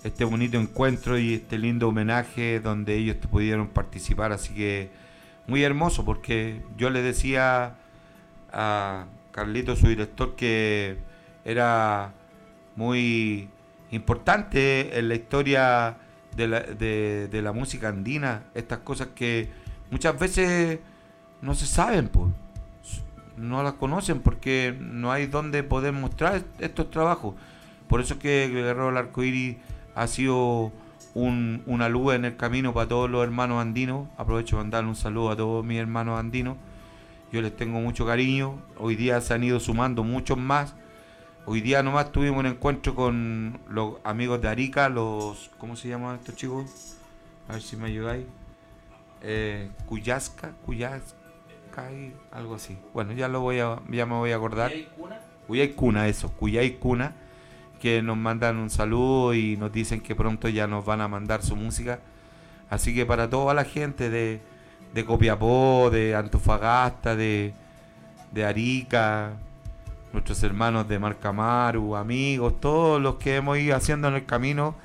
S2: este bonito encuentro y este lindo homenaje donde ellos pudieron participar. Así que muy hermoso porque yo le decía a Carlito, su director, que era muy importante en la historia de la, de, la música andina, estas cosas que muchas veces no se saben, pues no las conocen porque no hay donde poder mostrar estos trabajos. Por eso es que el Guerrero del Arcoíris ha sido un, una luz en el camino para todos los hermanos andinos. Aprovecho para mandarle un saludo a todos mis hermanos andinos. Yo les tengo mucho cariño. Hoy día se han ido sumando muchos más. Hoy día nomás tuvimos un encuentro con los amigos de Arica, los... ¿Cómo se llaman estos chicos? A ver si me ayudáis. Eh, Cuyasca, Cuyasca, algo así. Bueno, ya lo voy a, ya me voy a acordar. Cuyay Cuna, eso, Cuyay Cuna, que nos mandan un saludo y nos dicen que pronto ya nos van a mandar su música. Así que para toda la gente de, de Copiapó, de Antofagasta, de, de Arica, nuestros hermanos de Marcamaru, amigos, todos los que hemos ido haciendo en el camino.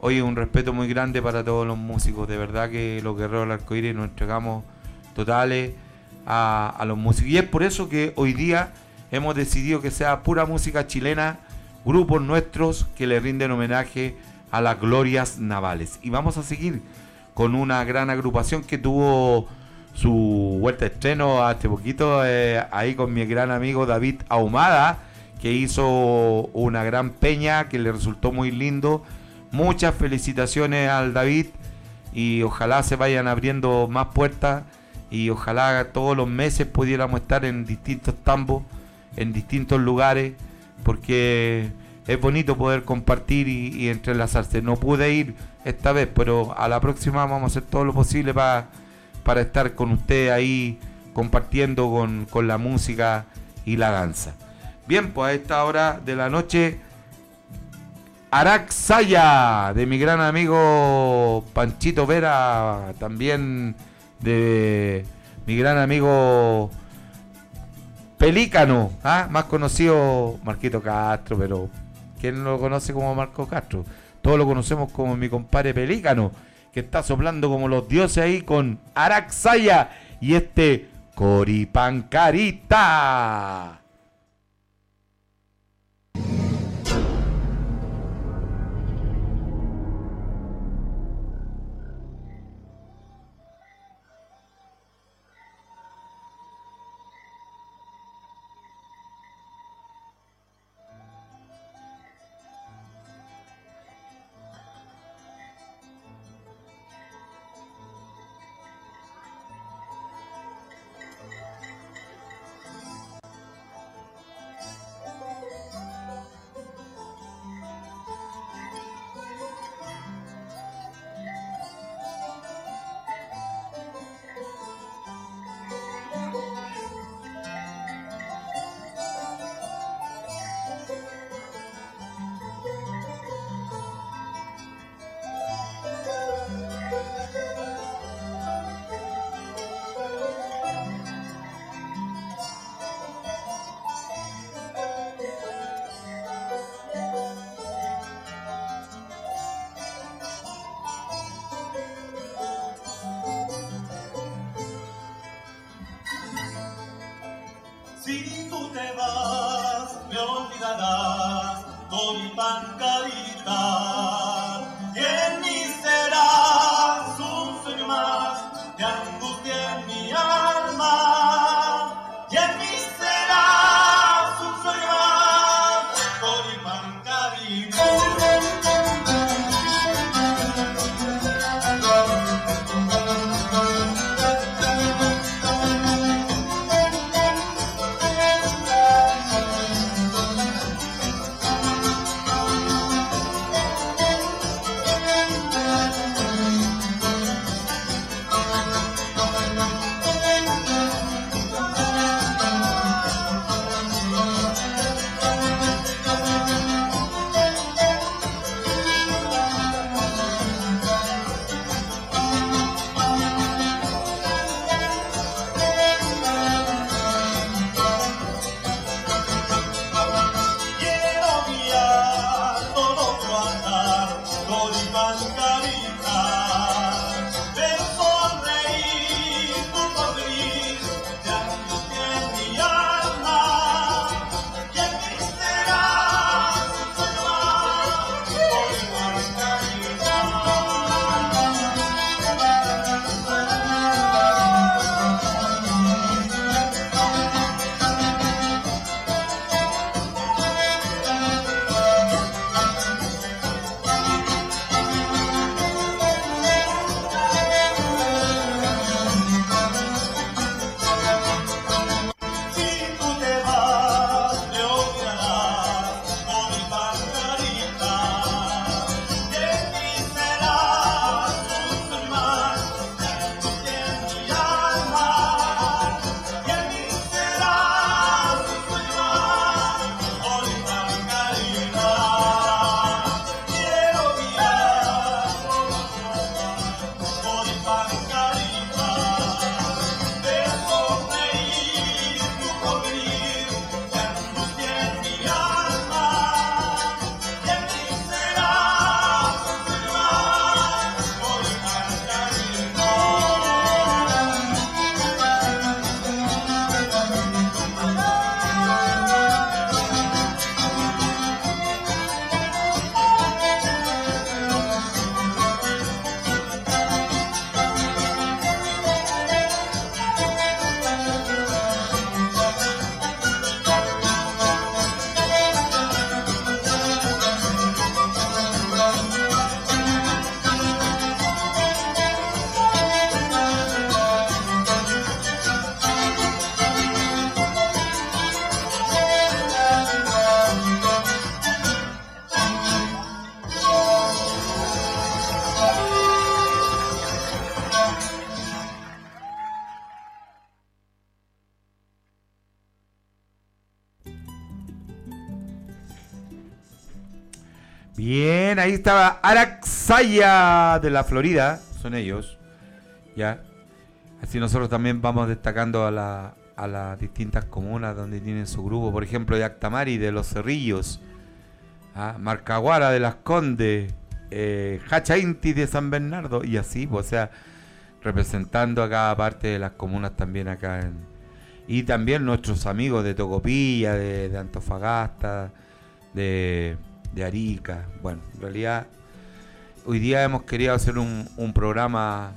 S2: Hoy un respeto muy grande para todos los músicos. De verdad que los guerreros del arcoíris nos entregamos totales a, los músicos. Y es por eso que hoy día hemos decidido que sea pura música chilena, grupos nuestros que le rinden homenaje a las glorias navales. Y vamos a seguir con una gran agrupación que tuvo su vuelta de estreno hace poquito eh, ahí con mi gran amigo David Ahumada, que hizo una gran peña que le resultó muy lindo. Muchas felicitaciones al David y ojalá se vayan abriendo más puertas y ojalá todos los meses pudiéramos estar en distintos tambos, en distintos lugares, porque es bonito poder compartir y, entrelazarse. No pude ir esta vez, pero a la próxima vamos a hacer todo lo posible para, para estar con usted ahí compartiendo con, con la música y la danza. Bien, pues a esta hora de la noche, Araxaya, de mi gran amigo Panchito Vera, también de mi gran amigo Pelícano, ¿ah? más conocido Marquito Castro, pero ¿quién lo conoce como Marco Castro? Todos lo conocemos como mi compadre Pelícano, que está soplando como los dioses ahí con Araxaya y este Coripancarita. Ahí estaba Araxaya de la Florida, son ellos. Ya. Así nosotros también vamos destacando a, la, a las distintas comunas donde tienen su grupo. Por ejemplo, de Actamari, de Los Cerrillos. ¿ah? Marcaguara de Las Condes. Eh, Hacha Inti de San Bernardo. Y así, pues, o sea, representando a cada parte de las comunas también acá. Y también nuestros amigos de Tocopilla, de Antofagasta, de de Arica. Bueno, en realidad hoy día hemos querido hacer un, programa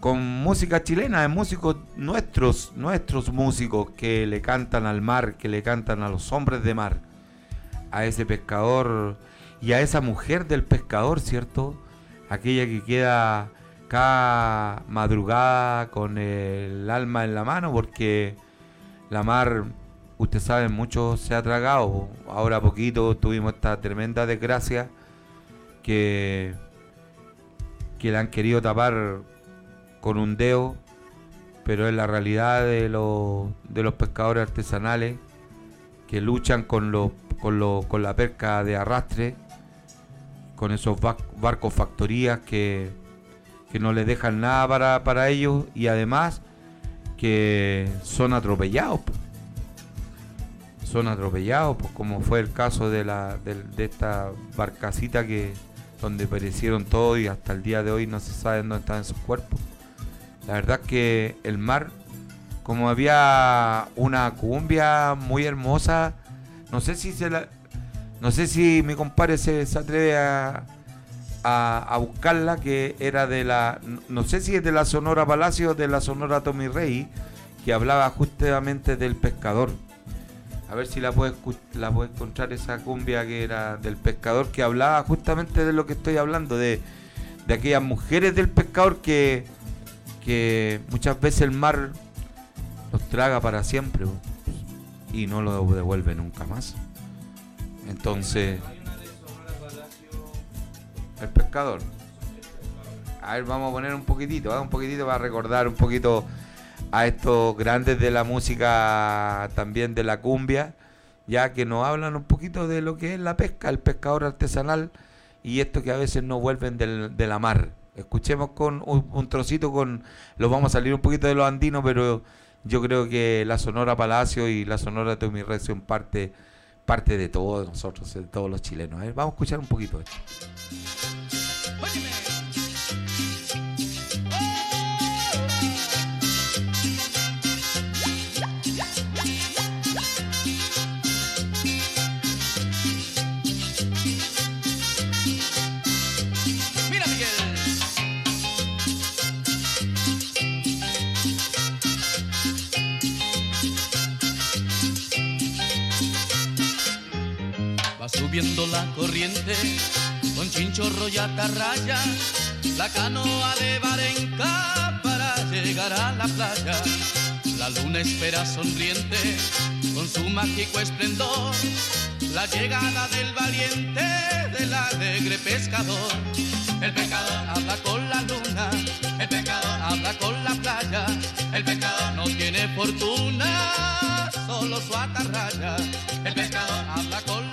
S2: con música chilena, de músicos nuestros, nuestros músicos que le cantan al mar, que le cantan a los hombres de mar, a ese pescador y a esa mujer del pescador, ¿cierto? Aquella que queda cada madrugada con el alma en la mano porque la mar usted sabe, mucho se ha tragado. Ahora poquito tuvimos esta tremenda desgracia que, que la han querido tapar con un dedo, pero es la realidad de, los, de los pescadores artesanales que luchan con, los, con, con la pesca de arrastre, con esos barcos factorías que, que no les dejan nada para, para ellos y además que son atropellados son atropellados, pues como fue el caso de, la, de, esta barcacita que donde perecieron todos y hasta el día de hoy no se sabe dónde están sus cuerpos. La verdad que el mar, como había una cumbia muy hermosa, no sé si se la, no sé si mi compadre se, atreve a, a, buscarla, que era de la, no sé si es de la Sonora Palacio o de la Sonora Tommy Rey, que hablaba justamente del pescador a ver si la puedes la puede encontrar esa cumbia que era del pescador que hablaba justamente de lo que estoy hablando, de, aquellas mujeres del pescador que, que muchas veces el mar los traga para siempre y no lo devuelve nunca más. Entonces, el pescador. A ver, vamos a poner un poquitito, ¿eh? un poquitito para recordar un poquito a estos grandes de la música, también de la cumbia, ya que nos hablan un poquito de lo que es la pesca, el pescador artesanal y esto que a veces no vuelven del, de la mar. Escuchemos con un, trocito con, lo vamos a salir un poquito de los andinos, pero yo creo que la Sonora Palacio y la Sonora de mi son parte, parte de todos nosotros, de todos los chilenos. vamos a escuchar un poquito esto.
S5: Subiendo la corriente con chinchorro y atarraya, la canoa de Barenca para llegar a la playa. La luna espera sonriente con su mágico esplendor la llegada del valiente del alegre pescador. El pescador habla con la luna, el pescador habla con la playa, el pescador no tiene fortuna, solo su atarraya. El pescador habla con la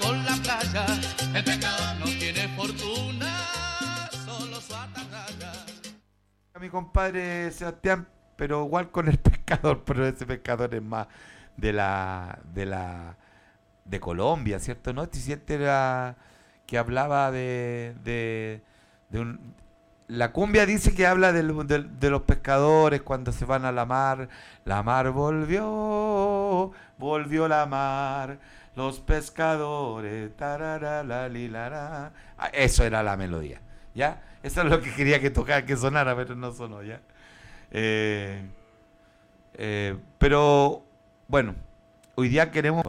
S5: con la playa, el pescador no tiene fortuna, solo su atarraya.
S2: Mi compadre Sebastián, pero igual con el pescador, pero ese pescador es más de la de Colombia, ¿cierto? ¿No? Si era que hablaba de, la cumbia dice que habla de, los pescadores cuando se van a la mar. La mar volvió, volvió la mar. Los pescadores, tarara, la, ah, Eso era la melodía, ¿ya? Eso es lo que quería que tocara, que sonara, pero no sonó, ¿ya? Eh, eh, pero, bueno, hoy día queremos...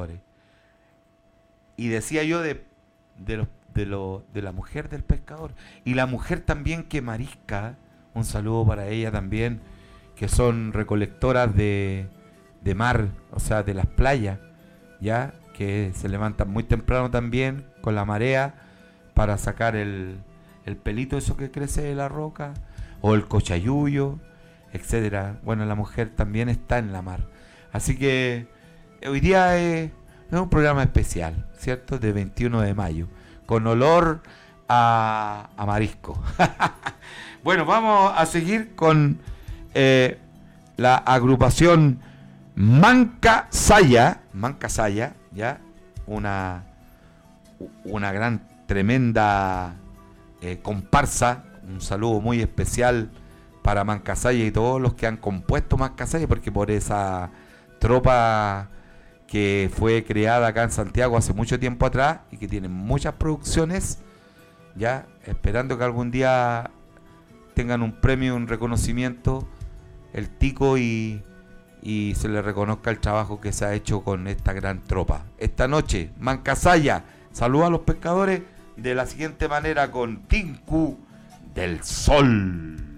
S2: Y decía yo de, de, lo, de la mujer del pescador. Y la mujer también que marisca, un saludo para ella también, que son recolectoras de, de mar, o sea, de las playas, ya que se levantan muy temprano también con la marea para sacar el, el pelito, eso que crece de la roca, o el cochayuyo, etcétera. Bueno, la mujer también está en la mar. Así que hoy día es Es un programa especial, ¿cierto? De 21 de mayo, con olor a, marisco. bueno, vamos a seguir con eh, la agrupación Manca Saya, Manca Saya, ¿ya? Una, una gran, tremenda eh, comparsa. Un saludo muy especial para Mancasaya y todos los que han compuesto Mancasaya, porque por esa tropa que fue creada acá en Santiago hace mucho tiempo atrás y que tiene muchas producciones, ya esperando que algún día tengan un premio, un reconocimiento, el tico y, y se le reconozca el trabajo que se ha hecho con esta gran tropa. Esta noche, Mancasaya, saluda a los pescadores de la siguiente manera con Tinku del Sol.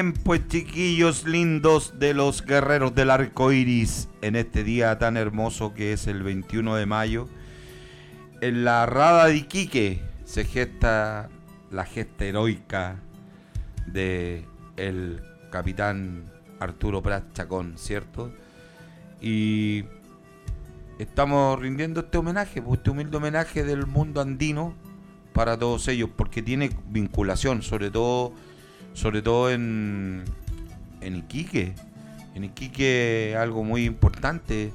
S2: Bien, pues chiquillos lindos de los guerreros del arco iris, en este día tan hermoso que es el 21 de mayo, en la rada de Iquique se gesta la gesta heroica de el capitán Arturo Prat Chacón, ¿cierto? Y estamos rindiendo este homenaje, pues, este humilde homenaje del mundo andino para todos ellos, porque tiene vinculación, sobre todo, sobre todo en, en Iquique. En Iquique algo muy importante,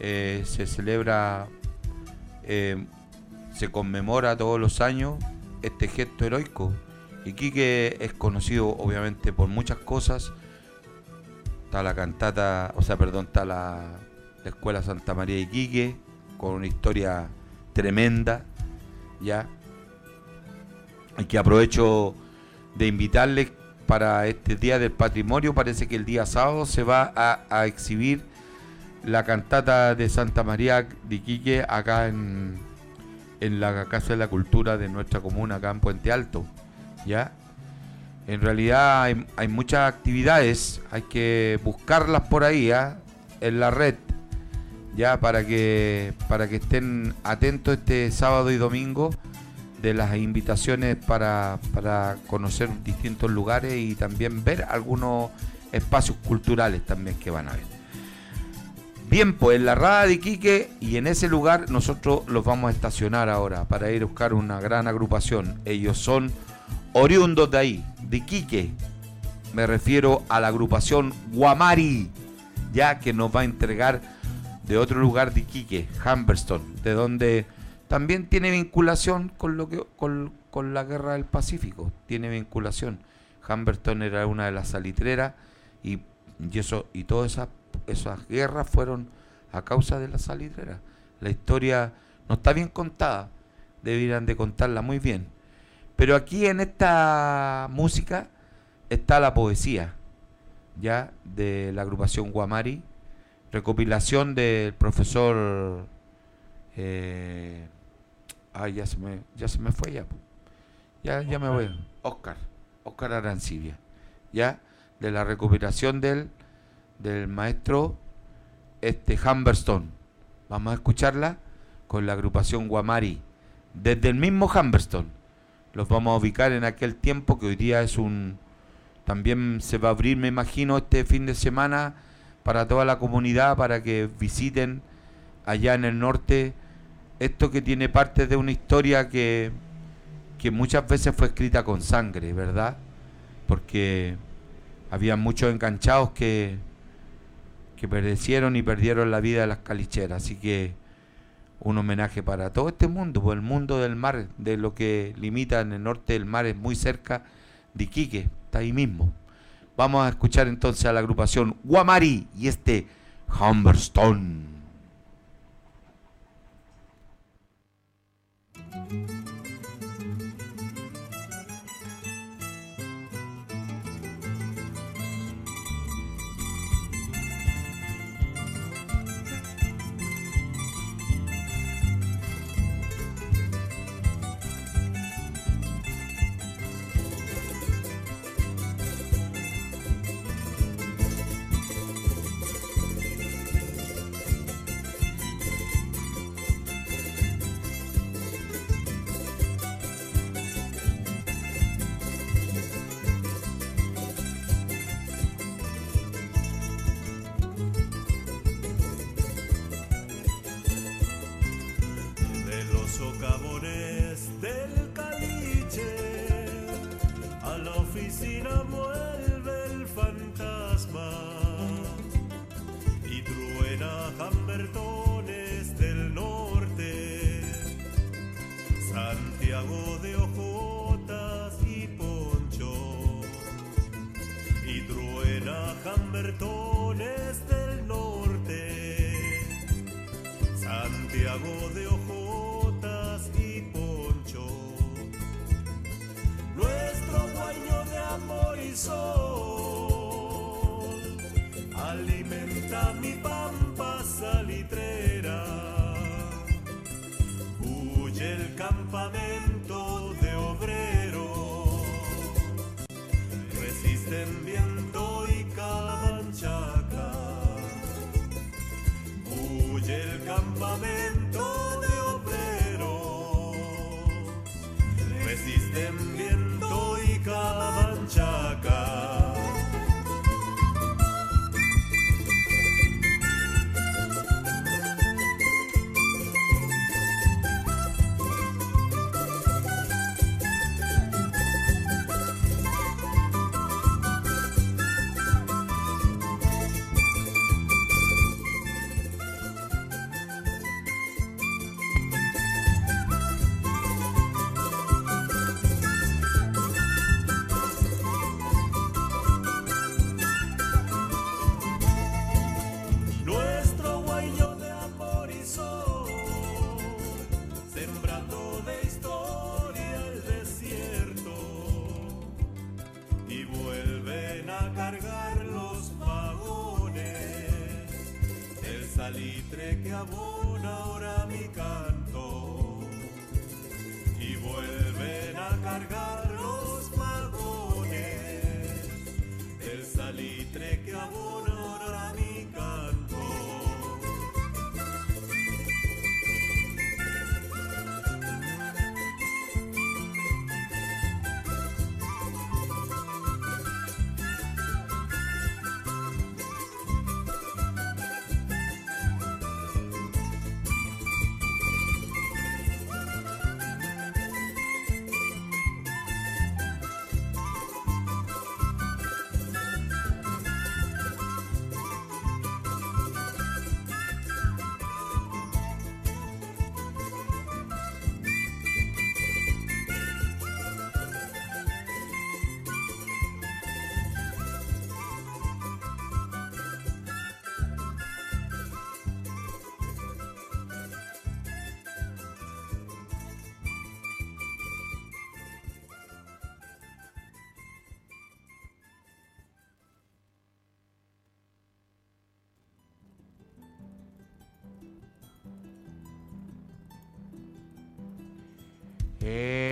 S2: eh, se celebra, eh, se conmemora todos los años este gesto heroico. Iquique es conocido obviamente por muchas cosas. Está la cantata, o sea, perdón, está la, la Escuela Santa María de Iquique, con una historia tremenda, ¿ya? Y que aprovecho de invitarles para este Día del Patrimonio. Parece que el día sábado se va a, exhibir la cantata de Santa María de Iquique acá en, en la Casa de la Cultura de nuestra comuna, acá en Puente Alto. ¿Ya? En realidad hay, hay muchas actividades, hay que buscarlas por ahí, ¿ah? en la red, ya para que para que estén atentos este sábado y domingo de las invitaciones para, para conocer distintos lugares y también ver algunos espacios culturales también que van a ver. Bien, pues en la rada de Iquique y en ese lugar nosotros los vamos a estacionar ahora para ir a buscar una gran agrupación. Ellos son oriundos de ahí, de Iquique. Me refiero a la agrupación Guamari, ya que nos va a entregar de otro lugar de Iquique, Humberston, de donde también tiene vinculación con lo que con, con la guerra del Pacífico, tiene vinculación. Humberston era una de las salitreras y, y eso y todas esas esas guerras fueron a causa de la salitrera. La historia no está bien contada, deberían de contarla muy bien. Pero aquí en esta música está la poesía, ya de la agrupación Guamari, recopilación del profesor. Eh, ay, ya se me, ya se me fue ya. Ya, ya me voy. Oscar, Oscar Arancibia, ya de la recopilación del del maestro este Humberstone. Vamos a escucharla con la agrupación Guamari. Desde el mismo Humberstone. Los vamos a ubicar en aquel tiempo que hoy día es un... También se va a abrir, me imagino, este fin de semana para toda la comunidad, para que visiten allá en el norte esto que tiene parte de una historia que, que muchas veces fue escrita con sangre, ¿verdad? Porque había muchos enganchados que, que perecieron y perdieron la vida de las calicheras. Así que un homenaje para todo este mundo, pues el mundo del mar, de lo que limita en el norte del mar, es muy cerca de Iquique, está ahí mismo. Vamos a escuchar entonces a la agrupación Guamari y este Humberstone.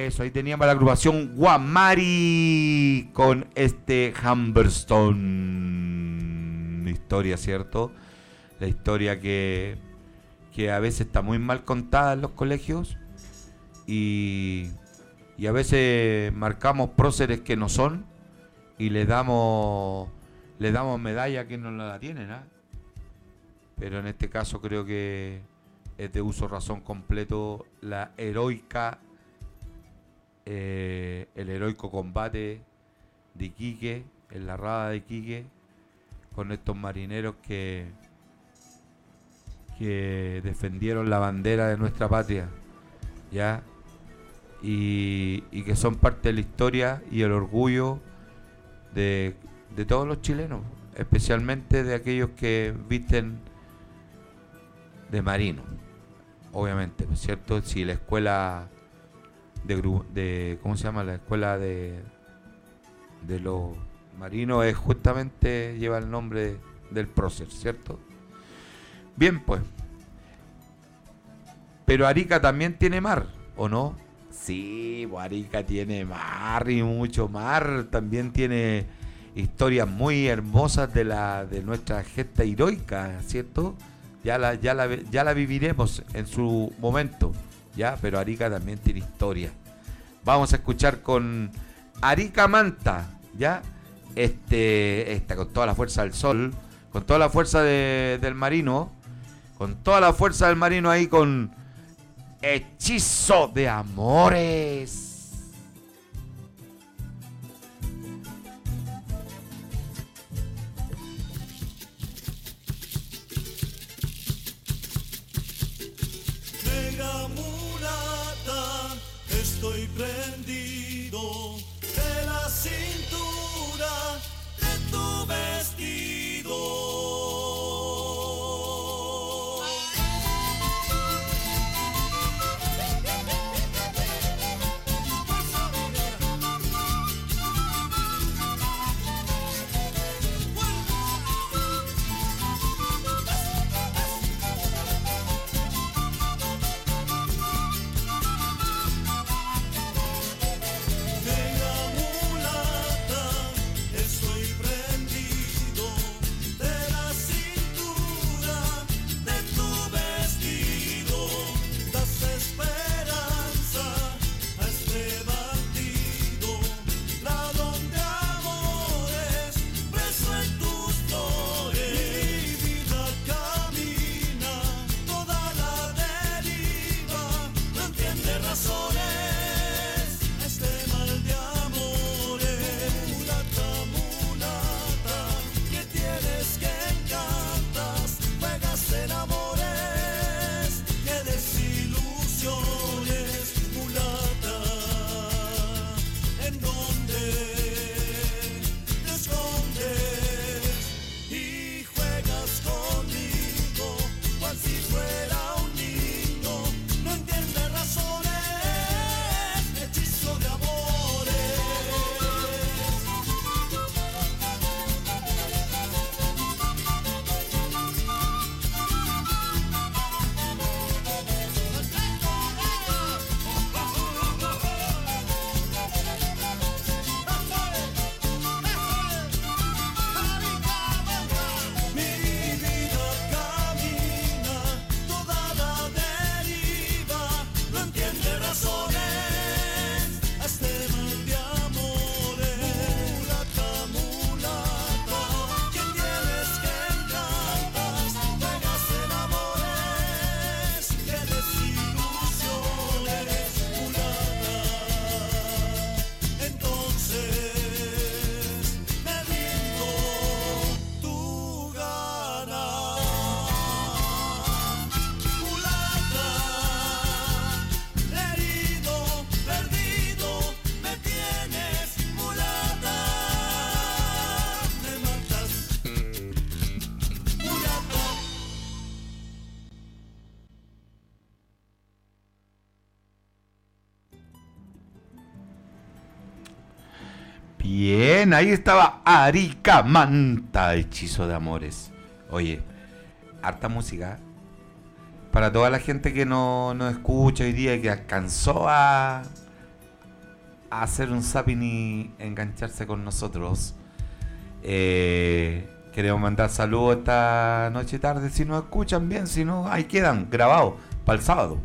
S2: Eso, ahí teníamos la agrupación Guamari con este Humberstone. Historia, ¿cierto? La historia que, que a veces está muy mal contada en los colegios y, y a veces marcamos próceres que no son y le damos, le damos medalla a quien no la tienen, ¿ah? Pero en este caso creo que es de uso razón completo la heroica eh, el heroico combate de Iquique, en la rada de Iquique, con estos marineros que, que defendieron la bandera de nuestra patria, ¿ya? Y, que son parte de la historia y el orgullo de, de todos los chilenos, especialmente de aquellos que visten de marino, obviamente, ¿no es cierto? Si la escuela de, de ¿cómo se llama? La escuela de, de los marinos es justamente, lleva el nombre del prócer, ¿cierto? Bien, pues. Pero Arica también tiene mar, ¿o no? Sí, pues Arica tiene mar y mucho mar. También tiene historias muy hermosas de la de nuestra gesta heroica, ¿cierto? Ya la, ya la, ya la viviremos en su momento, ¿ya? Pero Arica también tiene historia. Vamos a escuchar con Arica Manta, ¿ya? Este, esta con toda la fuerza del sol, con toda la fuerza de- del marino, con toda la fuerza del marino ahí con Hechizo de Amores. Ahí estaba Arica Manta, hechizo de amores. Oye, harta música. Para toda la gente que no nos escucha hoy día y que alcanzó a, hacer un zapping y engancharse con nosotros. Eh, queremos mandar saludos esta noche tarde. Si nos escuchan bien, si no, ahí quedan grabados para el sábado.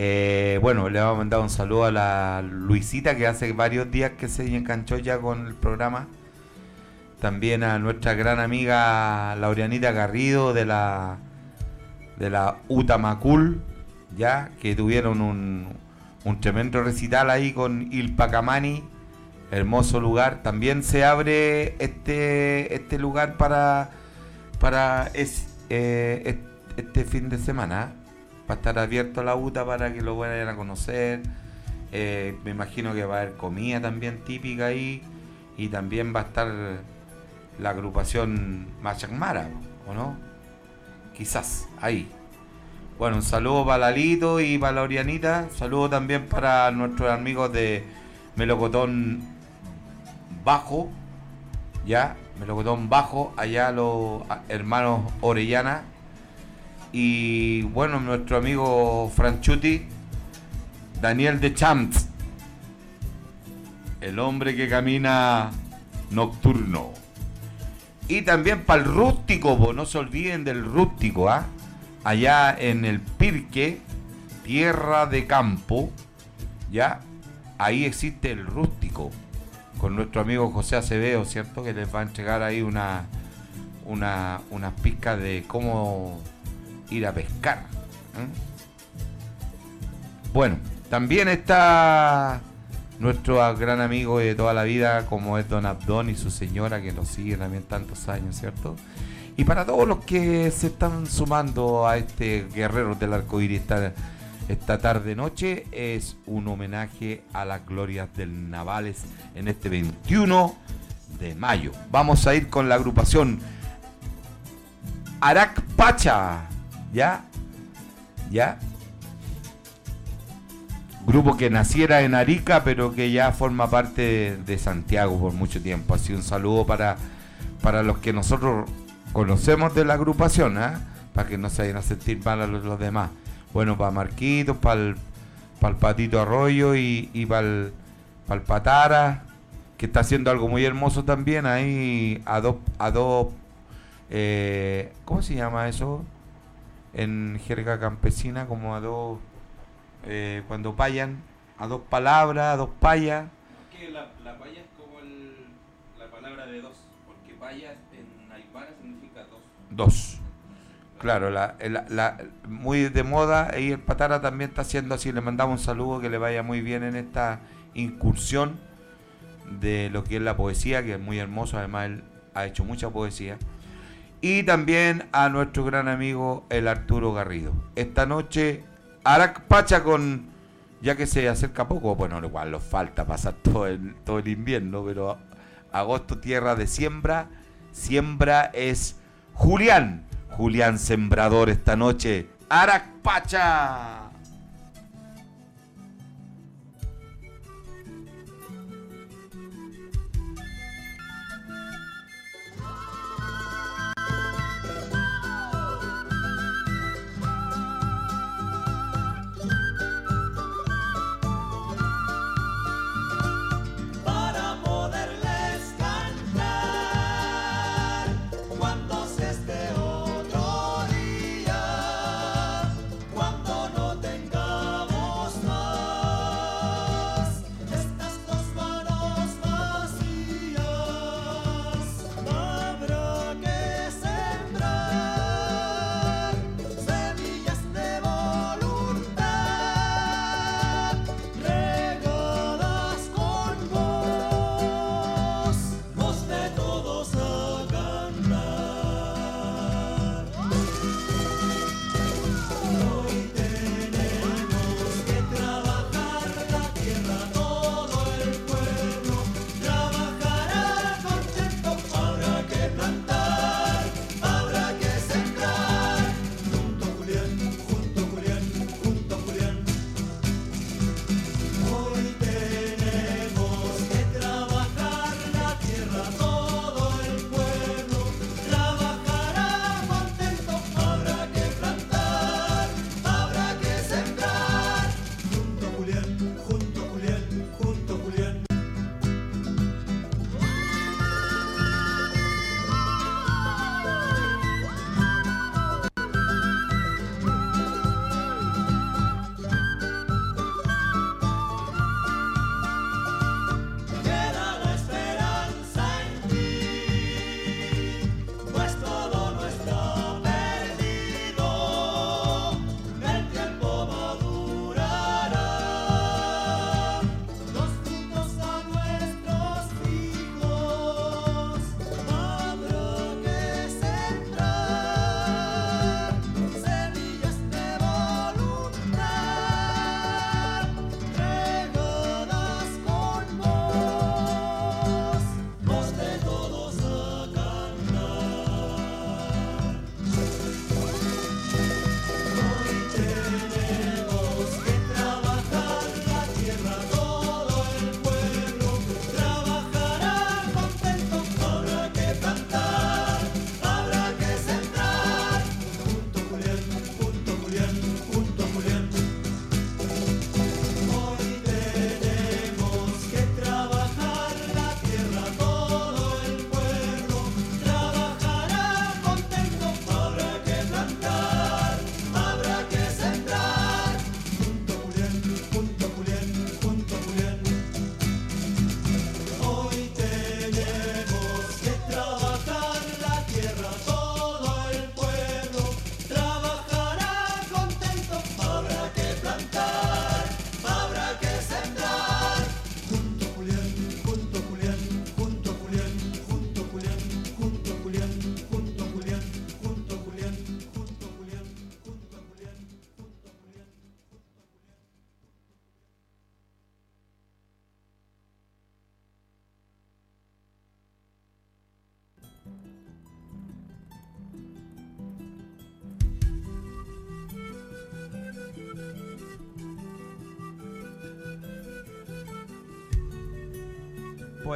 S2: Eh, bueno, le vamos a mandar un saludo a la Luisita que hace varios días que se enganchó ya con el programa. También a nuestra gran amiga Laureanita Garrido de la de la Utamacul, ya que tuvieron un, un tremendo recital ahí con Il Pacamani, hermoso lugar. También se abre este este lugar para para eh, es- este fin de semana. Va a estar abierto la UTA para que lo vayan a conocer. Eh, me imagino que va a haber comida también típica ahí. Y también va a estar la agrupación Machacmara, ¿o no? Quizás, ahí. Bueno, un saludo para Lalito y para la Orianita. Saludo también para nuestros amigos de Melocotón Bajo. Ya, Melocotón Bajo, allá los hermanos Orellana. Y bueno, nuestro amigo Franchuti, Daniel de Champs, el hombre que camina nocturno. Y también para el rústico, no se olviden del rústico, ¿ah? Allá en el Pirque, tierra de campo, ¿ya? Ahí existe el rústico, con nuestro amigo José Acevedo, ¿cierto? Que les va a entregar ahí una, una, unas pizcas de cómo ir a pescar. Bueno, también está nuestro gran amigo de toda la vida, como es Don Abdón y su señora, que lo siguen también tantos años, ¿cierto? Y para todos los que se están sumando a este Guerrero del Arcoíris esta, esta tarde-noche, es un homenaje a las glorias del Navales en este 21 de mayo. Vamos a ir con la agrupación Arac Pacha, ¿ya? ¿Ya? Grupo que naciera en Arica, pero que ya forma parte de Santiago por mucho tiempo. Así un saludo para, para los que nosotros conocemos de la agrupación, ¿ah? para que no se vayan a sentir mal a los, los demás. Bueno, para Marquitos, para el, para el Patito Arroyo y, y para el, para el Patara, que está haciendo algo muy hermoso también ahí a dos, a dos eh, ¿cómo se llama eso? En jerga campesina, como a dos, eh, cuando payan, a dos palabras, a dos payas.
S3: Que la, la paya es como el, la palabra de dos, porque paya en aymara significa dos.
S2: Dos. Claro, la, la- la- muy de moda y el Patara también está haciendo así. Le mandamos un saludo, que le vaya muy bien en esta incursión de lo que es la poesía, que es muy hermoso. Además, él ha hecho mucha poesía. Y también a nuestro gran amigo el Arturo Garrido. Esta noche, Arac Pacha con, ya que se acerca poco, bueno, igual nos falta pasar todo el, todo el invierno, pero agosto, tierra de siembra. Siembra es Julián. Julián Sembrador esta noche. Arac Pacha.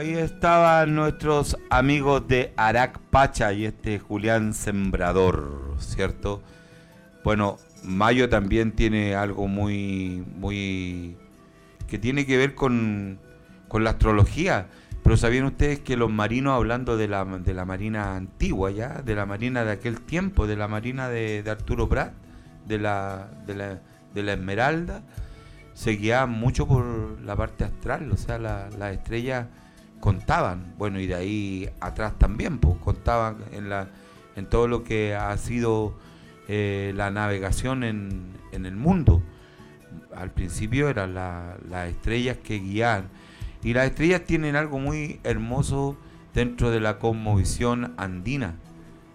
S2: Ahí estaban nuestros amigos de Arac Pacha y este Julián Sembrador, ¿cierto? Bueno, Mayo también tiene algo muy, muy, que tiene que ver con, con la astrología. Pero ¿sabían ustedes que los marinos, hablando de la, de la marina antigua ya, de la marina de aquel tiempo, de la marina de, Arturo Prat, de la, de la, de la Esmeralda, se guiaban mucho por la parte astral, o sea, la- las estrellas contaban, bueno, y de ahí atrás también, pues contaban en, la, en todo lo que ha sido eh, la navegación en, en el mundo. Al principio eran la- las estrellas que guiaban. Y las estrellas tienen algo muy hermoso dentro de la cosmovisión andina.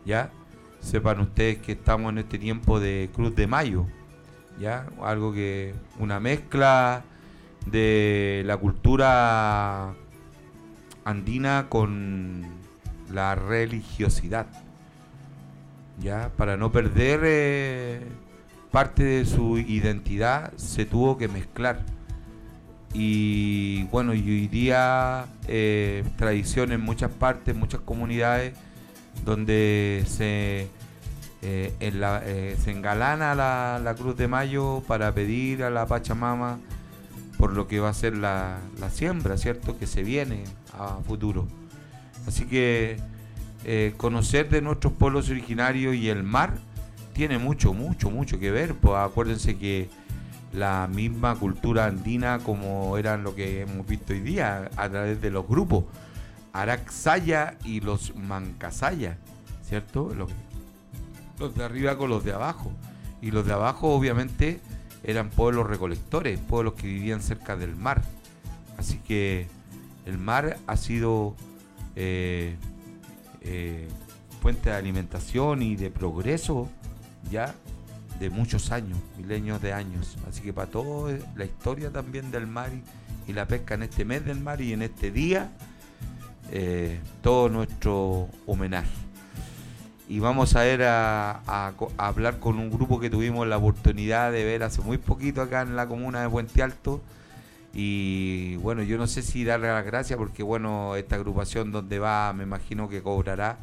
S2: ¿Ya? Sepan ustedes que estamos en este tiempo de Cruz de Mayo. ¿Ya? Algo que. Una mezcla de la cultura andina con la religiosidad. ¿Ya? Para no perder eh, parte de su identidad, se tuvo que mezclar. Y bueno, y hoy día eh, tradición en muchas partes, muchas comunidades, donde se, eh, eh, se engalana la, la Cruz de Mayo para pedir a la Pachamama por lo que va a ser la, la siembra, ¿cierto? Que se viene a futuro. Así que eh, conocer de nuestros pueblos originarios y el mar tiene mucho, mucho, mucho que ver. Pues acuérdense que la misma cultura andina como eran lo que hemos visto hoy día a través de los grupos Araxaya y los Mancasaya, ¿cierto? Los, los de arriba con los de abajo. Y los de abajo obviamente eran pueblos recolectores, pueblos que vivían cerca del mar. Así que el mar ha sido eh, eh, fuente de alimentación y de progreso ya de muchos años, milenios de años. Así que para toda la historia también del mar y, la pesca en este mes del mar y en este día, eh, todo nuestro homenaje. Y vamos a ver a hablar con un grupo que tuvimos la oportunidad de ver hace muy poquito acá en la comuna de Puente Alto. Y bueno, yo no sé si darle las gracias porque bueno, esta agrupación donde va me imagino que cobrará,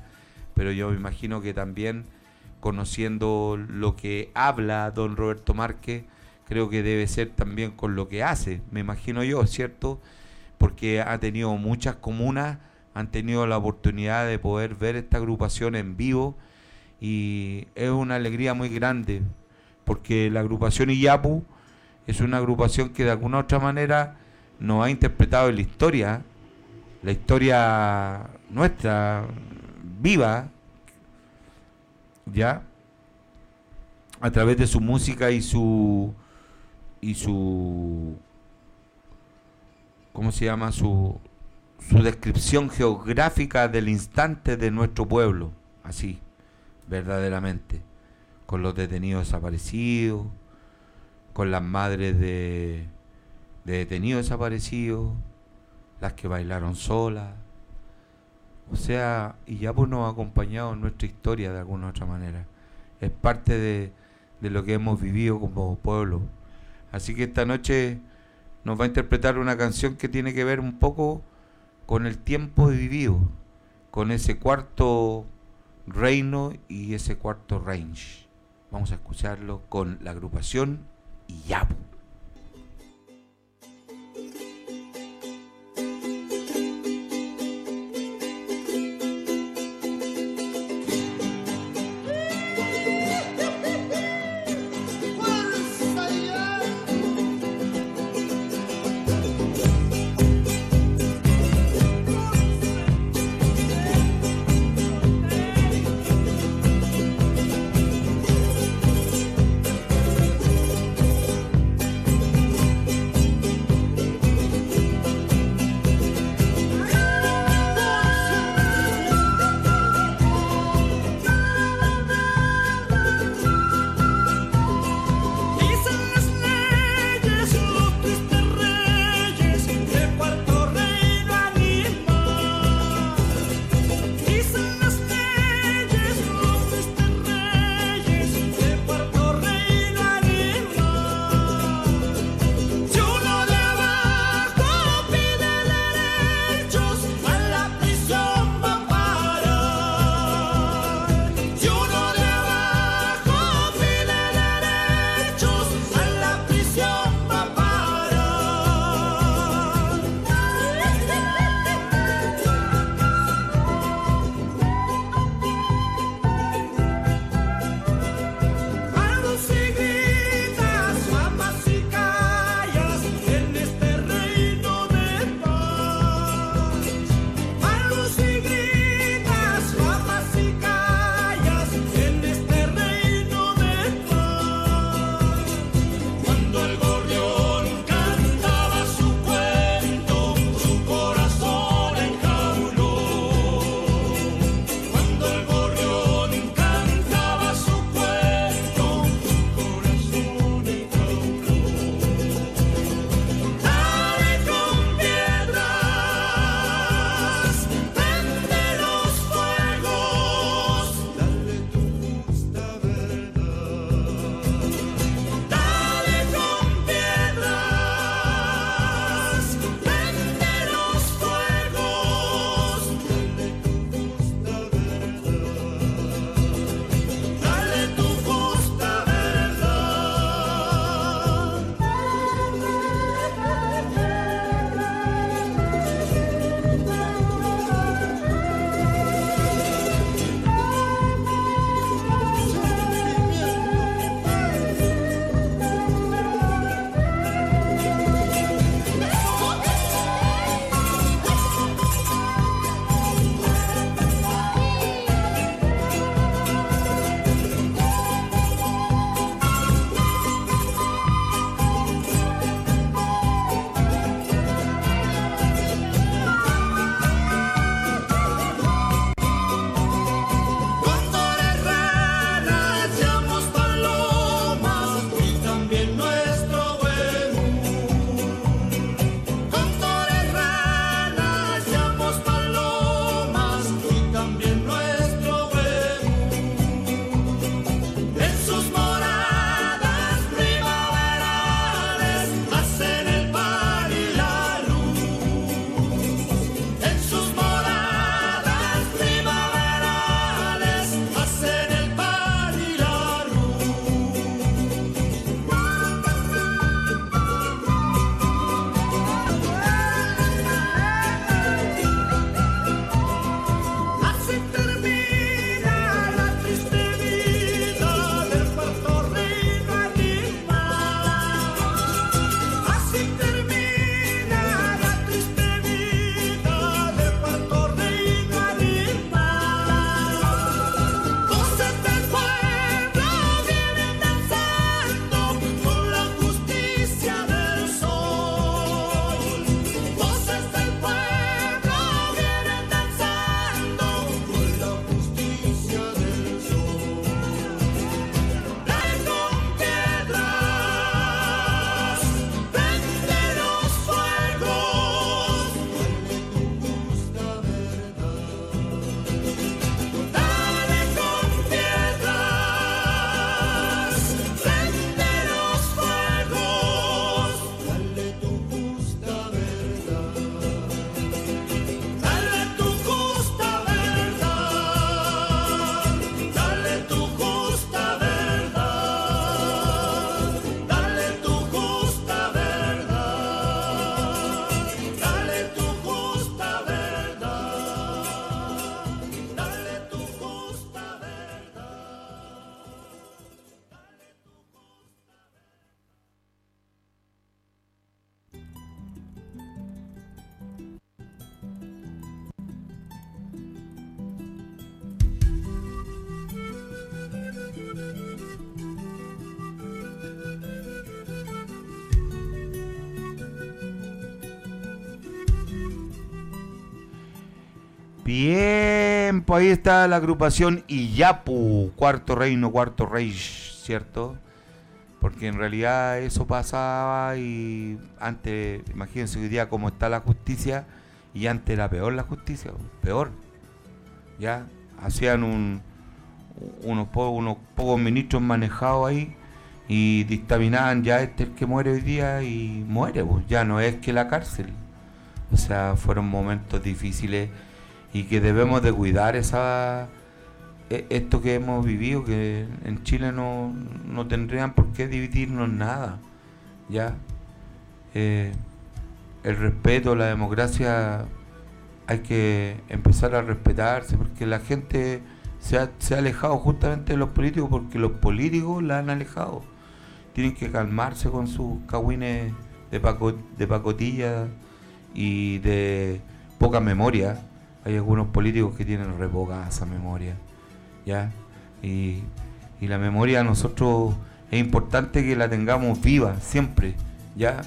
S2: pero yo me imagino que también conociendo lo que habla don Roberto Márquez, creo que debe ser también con lo que hace, me imagino yo, ¿cierto? Porque ha tenido muchas comunas, han tenido la oportunidad de poder ver esta agrupación en vivo y es una alegría muy grande, porque la agrupación Iyapu es una agrupación que de alguna u otra manera nos ha interpretado en la historia, la historia nuestra, viva, ya a través de su música y su y su ¿cómo se llama? su su descripción geográfica del instante de nuestro pueblo, así, verdaderamente, con los detenidos desaparecidos, con las madres de, de detenidos desaparecidos, las que bailaron solas, o sea, y ya pues nos ha acompañado nuestra historia de alguna u otra manera. Es parte de, de lo que hemos vivido como pueblo. Así que esta noche nos va a interpretar una canción que tiene que ver un poco con el tiempo vivido, con ese cuarto reino y ese cuarto range. Vamos a escucharlo con la agrupación Iyapu. Bien, pues ahí está la agrupación Iyapu, cuarto reino, cuarto rey, ¿cierto? Porque en realidad eso pasaba y antes, imagínense hoy día cómo está la justicia y antes era peor la justicia, peor. Ya, hacían un, unos, unos pocos ministros manejados ahí y dictaminaban ya este es el que muere hoy día y muere, pues ya no es que la cárcel. O sea, fueron momentos difíciles y que debemos de cuidar esa e- esto que hemos vivido, que en Chile no, no tendrían por qué dividirnos nada. Ya. Eh, el respeto, la democracia, hay que empezar a respetarse, porque la gente se ha, se ha alejado justamente de los políticos, porque los políticos la han alejado. Tienen que calmarse con sus cagüines de, paco- de pacotilla y de poca memoria. Hay algunos políticos que tienen re poca esa memoria. ¿ya? Y, la memoria nosotros es importante que la tengamos viva siempre, ¿ya?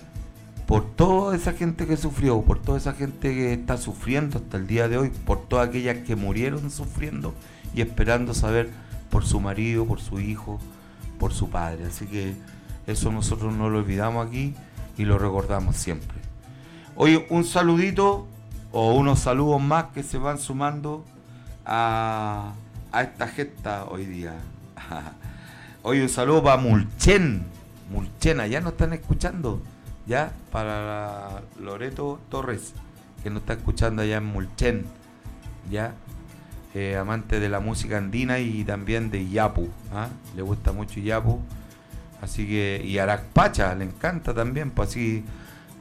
S2: Por toda esa gente que sufrió, por toda esa gente que está sufriendo hasta el día de hoy, por todas aquellas que murieron sufriendo y esperando saber por su marido, por su hijo, por su padre. Así que eso nosotros no lo olvidamos aquí y lo recordamos siempre. Oye, un saludito o unos saludos más que se van sumando a, a esta gesta hoy día. Oye, un saludo para Mulchen. Mulchen, allá nos están escuchando. Ya, para Loreto Torres, que nos está escuchando allá en Mulchen. Ya, Eh, amante de la música andina y también de Yapu. ¿ah? Le gusta mucho Yapu. Así que, y Aracpacha, le encanta también. Pues así,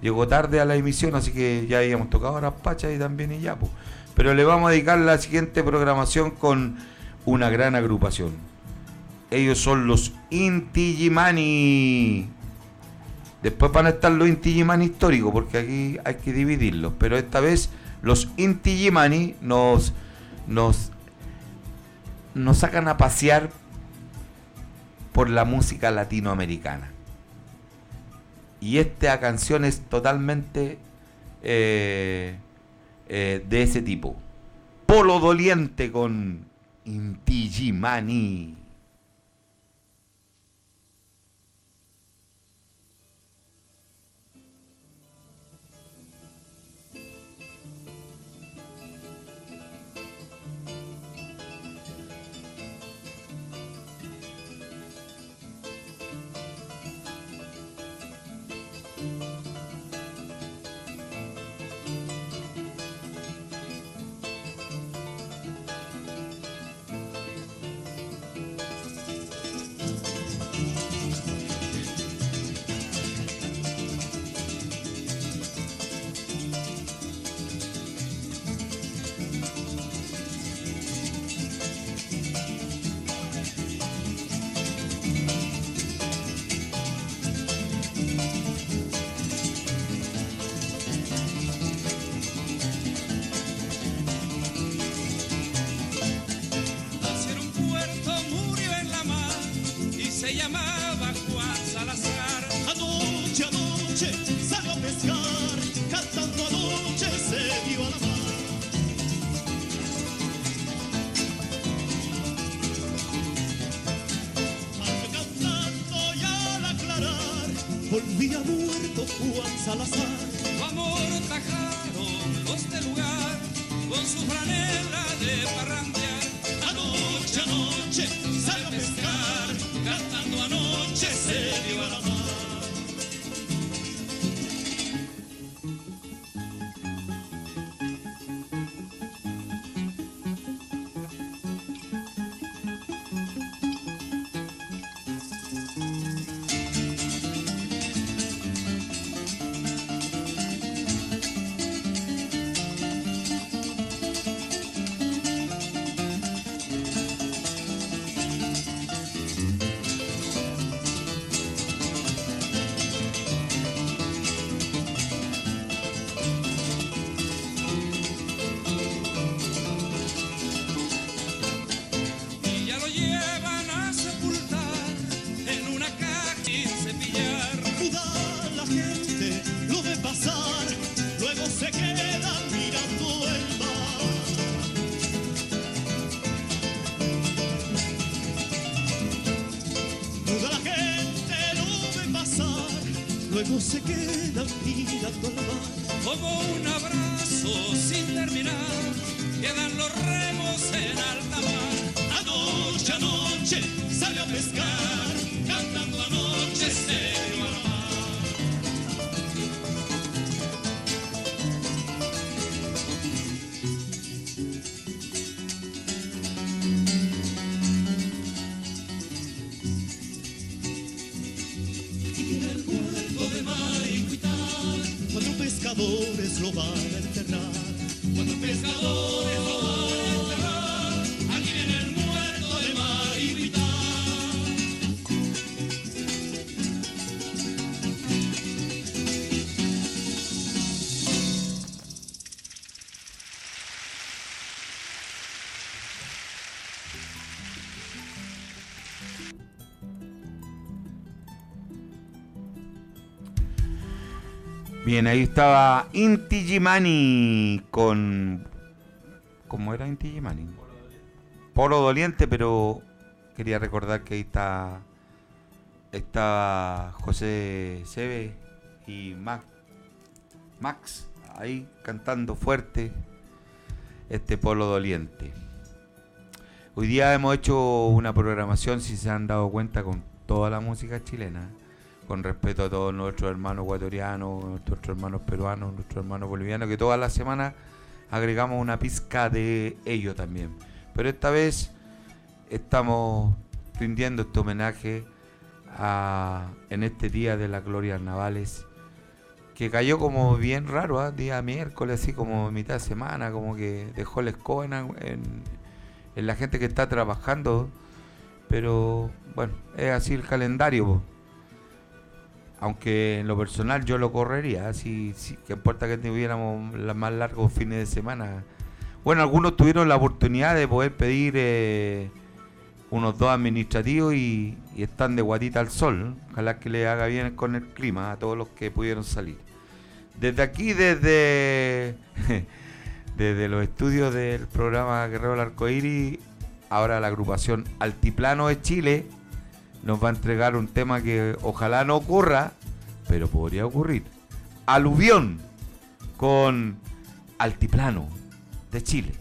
S2: llegó tarde a la emisión, así que ya habíamos tocado Aracpacha y también Iyapu. Pero le vamos a dedicar la siguiente programación con una gran agrupación. Ellos son los Inti Gimani. Después van a estar los Inti Gimani históricos, porque aquí hay que dividirlos. Pero esta vez los Inti Gimani nos, nos, nos sacan a pasear por la música latinoamericana. Y esta canción es totalmente eh, eh, de ese tipo. Polo Doliente con Inti
S6: Salazar.
S2: Bien, ahí estaba Inti Gimani con. ¿Cómo era Inti Gimani? Polo doliente, pero quería recordar que ahí está. Está José Sebe y Max. Max ahí cantando fuerte este Polo doliente. Hoy día hemos hecho una programación, si se han dado cuenta, con toda la música chilena con respeto a todos nuestros hermanos ecuatorianos, nuestros hermanos peruanos, nuestros hermanos bolivianos, que todas las semanas agregamos una pizca de ello también. Pero esta vez estamos rindiendo este homenaje a, en este día de las glorias navales, que cayó como bien raro, ¿ah? día miércoles, así como mitad de semana, como que dejó la escoba en, la gente que está trabajando, pero bueno, es así el calendario. Aunque en lo personal yo lo correría, si, si que importa que tuviéramos los más largos fines de semana. Bueno, algunos tuvieron la oportunidad de poder pedir eh, unos dos administrativos y, están de guatita al sol. Ojalá que le haga bien con el clima a todos los que pudieron salir. Desde aquí, desde, desde los estudios del programa Guerrero del Arcoíris, ahora la agrupación Altiplano de Chile nos va a entregar un tema que ojalá no ocurra, pero podría ocurrir. Aluvión con Altiplano de Chile.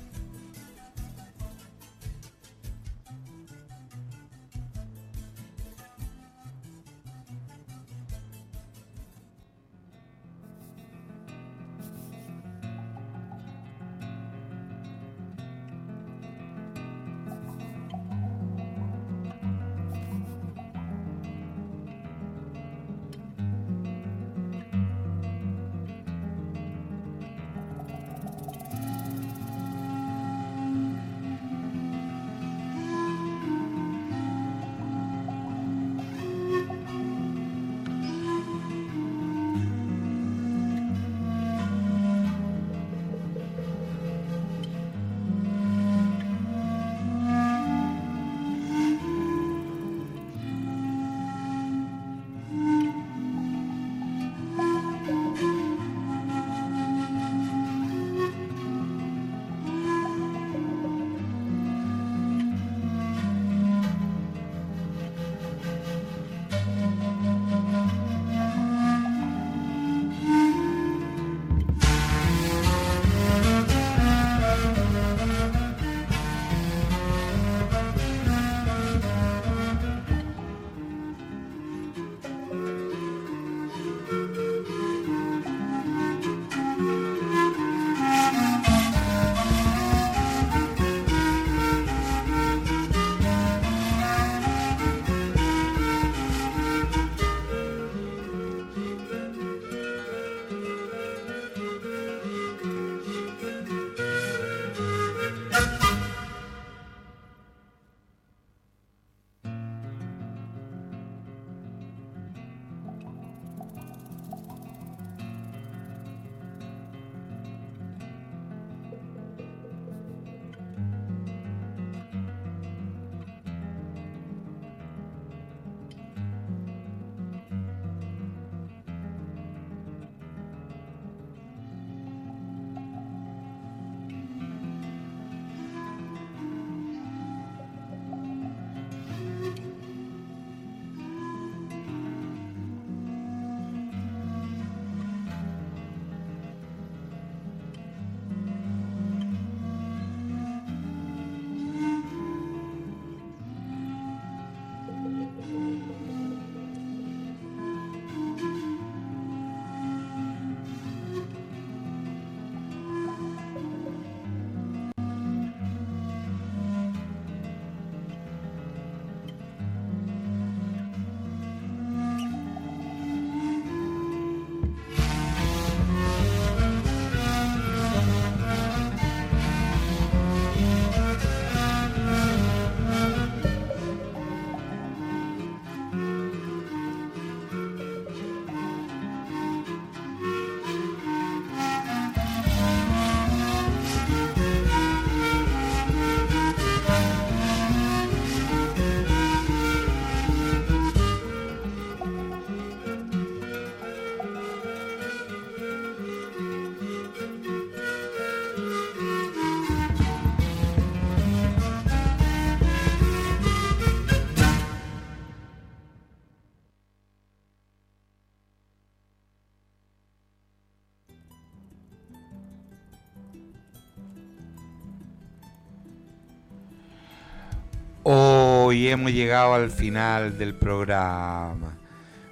S2: Hemos llegado al final del programa.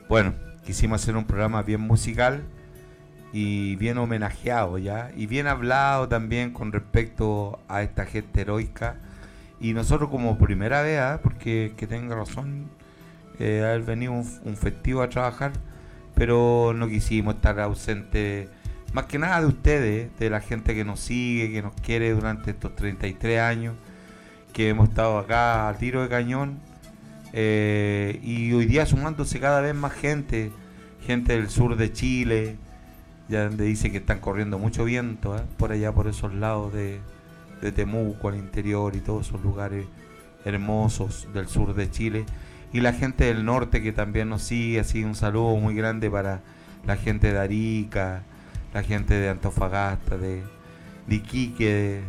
S2: Bueno, quisimos hacer un programa bien musical y bien homenajeado ya, y bien hablado también con respecto a esta gente heroica. Y nosotros como primera vez, ¿ah? porque que tenga razón, eh, haber venido un, festivo a trabajar, pero no quisimos estar ausentes, más que nada de ustedes, de la gente que nos sigue, que nos quiere durante estos 33 años que hemos estado acá a tiro de cañón eh, y hoy día sumándose cada vez más gente, gente del sur de Chile, ya donde dice que están corriendo mucho viento, ¿eh? por allá por esos lados de, Temuco al interior y todos esos lugares hermosos del sur de Chile. Y la gente del norte que también nos sigue, así un saludo muy grande para la gente de Arica, la gente de Antofagasta, de, de Iquique, de,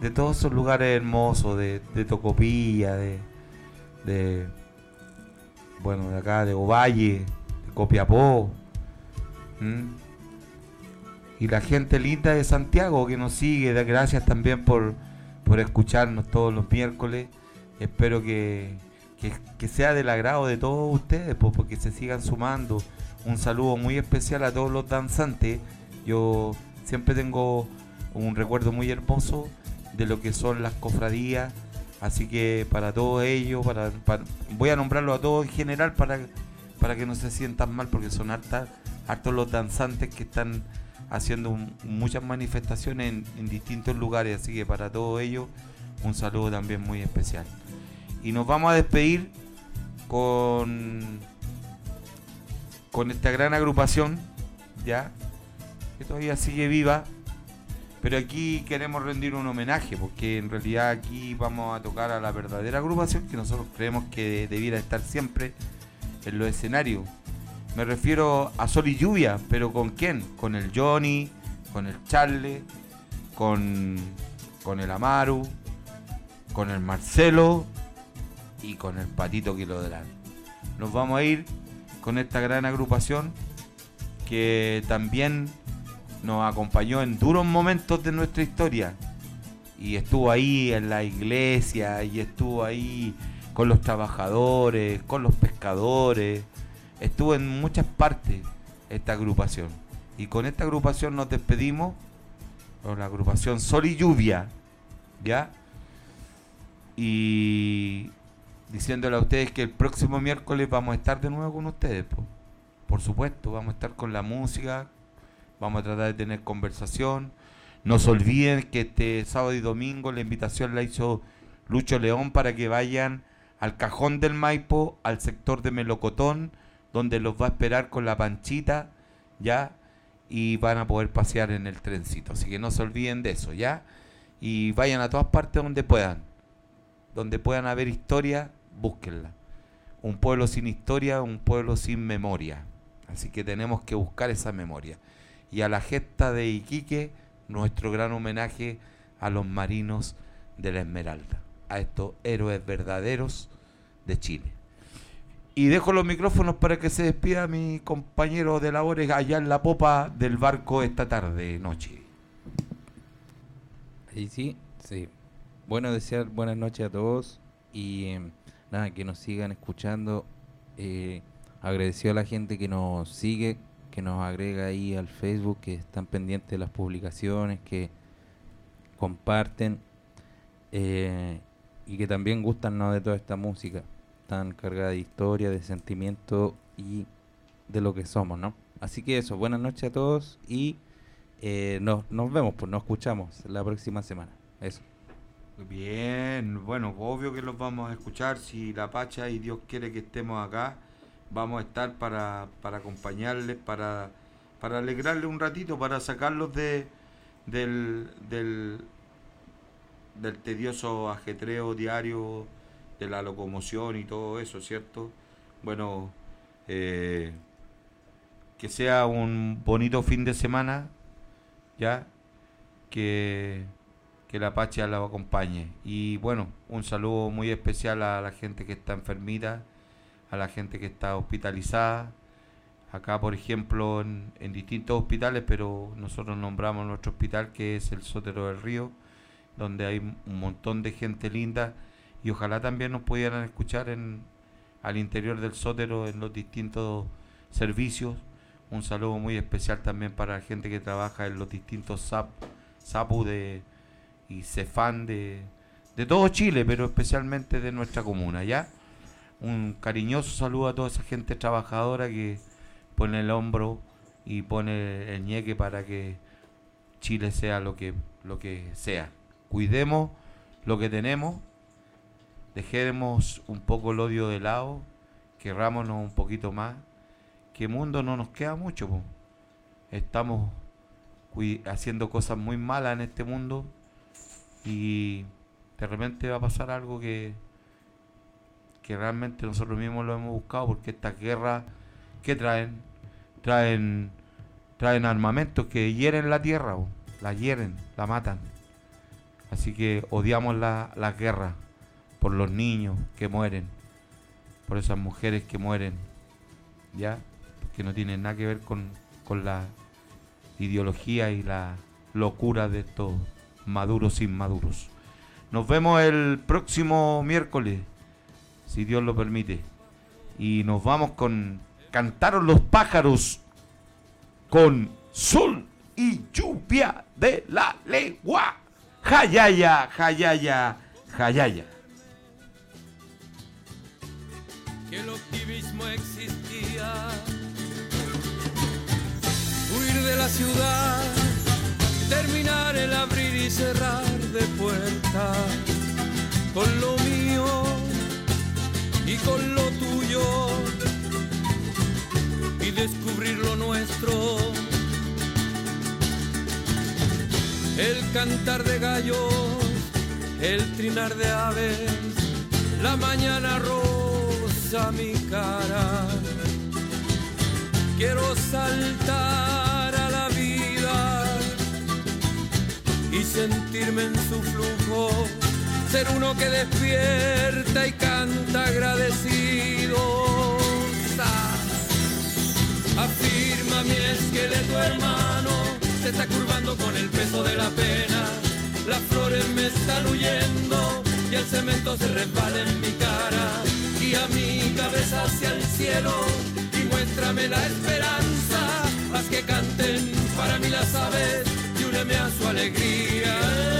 S2: de todos esos lugares hermosos, de, de Tocopilla, de, de, bueno, de acá, de Ovalle, de Copiapó, y la gente linda de Santiago que nos sigue, gracias también por, por escucharnos todos los miércoles, espero que, que, que sea del agrado de todos ustedes, porque se sigan sumando, un saludo muy especial a todos los danzantes, yo siempre tengo un recuerdo muy hermoso de lo que son las cofradías. Así que para todos ellos, para, voy a nombrarlo a todos en general para, para que no se sientan mal, porque son hartas, hartos los danzantes que están haciendo muchas manifestaciones en, en distintos lugares. Así que para todos ellos, un saludo también muy especial. Y nos vamos a despedir con, con esta gran agrupación, ya, que todavía sigue viva, pero aquí queremos rendir un homenaje, porque en realidad aquí vamos a tocar a la verdadera agrupación que nosotros creemos que debiera estar siempre en los escenarios. Me refiero a Sol y Lluvia, pero ¿con quién? Con el Johnny, con el Charle, con, con el Amaru, con el Marcelo y con el Patito Kilodrán. Nos vamos a ir con esta gran agrupación que también nos acompañó en duros momentos de nuestra historia y estuvo ahí en la iglesia y estuvo ahí con los trabajadores, con los pescadores, estuvo en muchas partes esta agrupación. Y con esta agrupación nos despedimos, con la agrupación Sol y Lluvia, ¿ya? Y diciéndole a ustedes que el próximo miércoles vamos a estar de nuevo con ustedes, po. por supuesto, vamos a estar con la música, Vamos a tratar de tener conversación. No se olviden que este sábado y domingo la invitación la hizo Lucho León para que vayan al cajón del Maipo, al sector de Melocotón, donde los va a esperar con la panchita, ¿ya? Y van a poder pasear en el trencito. Así que no se olviden de eso, ¿ya? Y vayan a todas partes donde puedan. Donde puedan haber historia, búsquenla. Un pueblo sin historia, un pueblo sin memoria. Así que tenemos que buscar esa memoria y a la gesta de Iquique nuestro gran homenaje a los marinos de la Esmeralda, a estos héroes verdaderos de Chile. Y dejo los micrófonos para que se despida mi compañero de labores allá en la popa del barco esta tarde, noche.
S3: Ahí sí, sí. Bueno, desear buenas noches a todos y eh, nada, que nos sigan escuchando. Eh, agradecido a la gente que nos sigue, que nos agrega ahí al Facebook, que están pendientes de las publicaciones, que comparten eh, y que también gustan ¿no? de toda esta música tan cargada de historia, de sentimiento y de lo que somos, ¿no? Así que eso, buenas noches a todos y eh, nos, nos vemos, pues nos escuchamos la próxima semana. Eso.
S2: Bien, bueno, obvio que los vamos a escuchar. Si la Pacha y Dios quiere que estemos acá, vamos a estar para, para acompañarles, para, para alegrarles un ratito, para sacarlos de, del, del, tedioso ajetreo diario de la locomoción y todo eso, ¿cierto? Bueno, eh, que sea un bonito fin de semana, ¿ya? Que, que la Pacha la acompañe. Y bueno, un saludo muy especial a la gente que está enfermita, a la gente que está hospitalizada. Acá, por ejemplo, en, en distintos hospitales, pero nosotros nombramos nuestro hospital que es el Sotero del Río, donde hay un montón de gente linda y ojalá también nos pudieran escuchar en, al interior del sótero en los distintos servicios. Un saludo muy especial también para la gente que trabaja en los distintos SAP, SAPU de, y CEFAN de, de todo Chile, pero especialmente de nuestra comuna, ¿ya? Un cariñoso saludo a toda esa gente trabajadora que pone el hombro y pone el ñeque para que Chile sea lo que, lo que sea. Cuidemos lo que tenemos, dejemos un poco el odio de lado, querrámonos un poquito más, que mundo no nos queda mucho. Estamos haciendo cosas muy malas en este mundo y de repente va a pasar algo que, que realmente nosotros mismos lo hemos buscado porque estas guerras que traen traen traen armamentos que hieren la tierra la hieren la matan. Así que odiamos la- las guerras por los niños que mueren por esas mujeres que mueren ya que no tienen nada que ver con, con la ideología y la locura de estos maduros inmaduros. Nos vemos el próximo miércoles, si Dios lo permite. Y nos vamos con Cantaron los pájaros con sol y lluvia de la lengua. Jayaya, jayaya, jayaya.
S6: que el optimismo existía. Huir de la ciudad, terminar el abrir y cerrar de puertas, con lo mío y con lo tuyo, y descubrir lo nuestro. El cantar de gallos, el trinar de aves, la mañana rosa mi cara. Quiero saltar a la vida y sentirme en su flujo, ser uno que despierta y canta agradecido. Afirma mi esqueleto hermano, se está curvando con el peso de la pena. Las flores me están huyendo y el cemento se resbala en mi cara. Guía mi cabeza hacia el cielo y muéstrame la esperanza. Haz que canten para mí las aves y úneme a su alegría.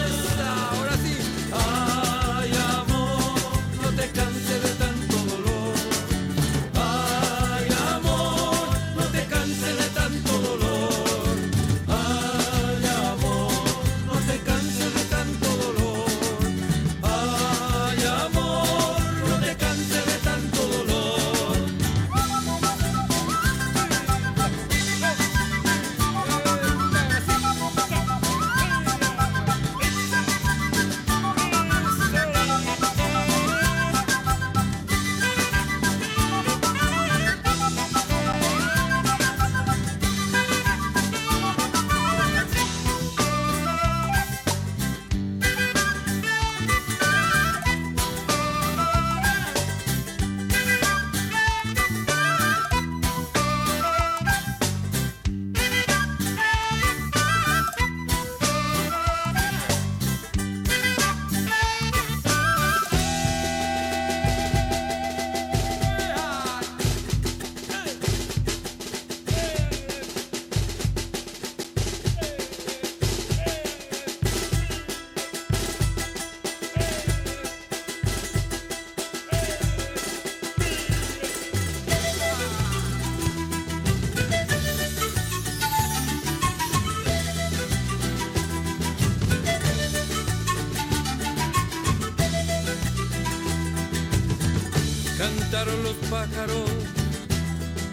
S6: Cantaron los pájaros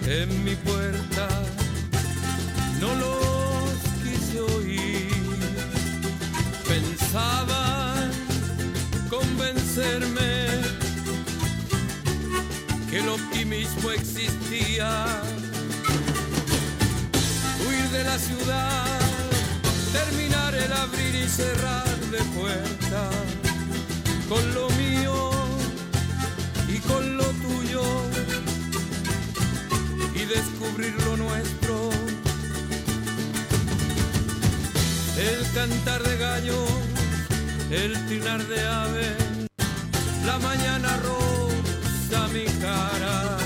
S6: en mi puerta, cantar de gallo, el trinar de aves, la mañana rosa mi cara.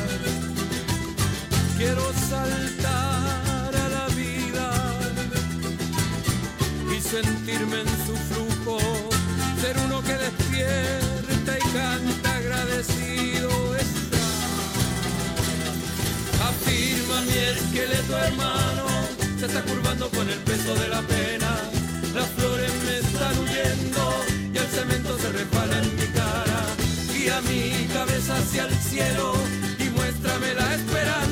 S6: Quiero saltar a la vida y sentirme en su flujo, ser uno que despierta y canta agradecido está. Afirma mi esqueleto hermano, se está curvando con el peso de la pena. Mi cabeza hacia el cielo y muéstrame la esperanza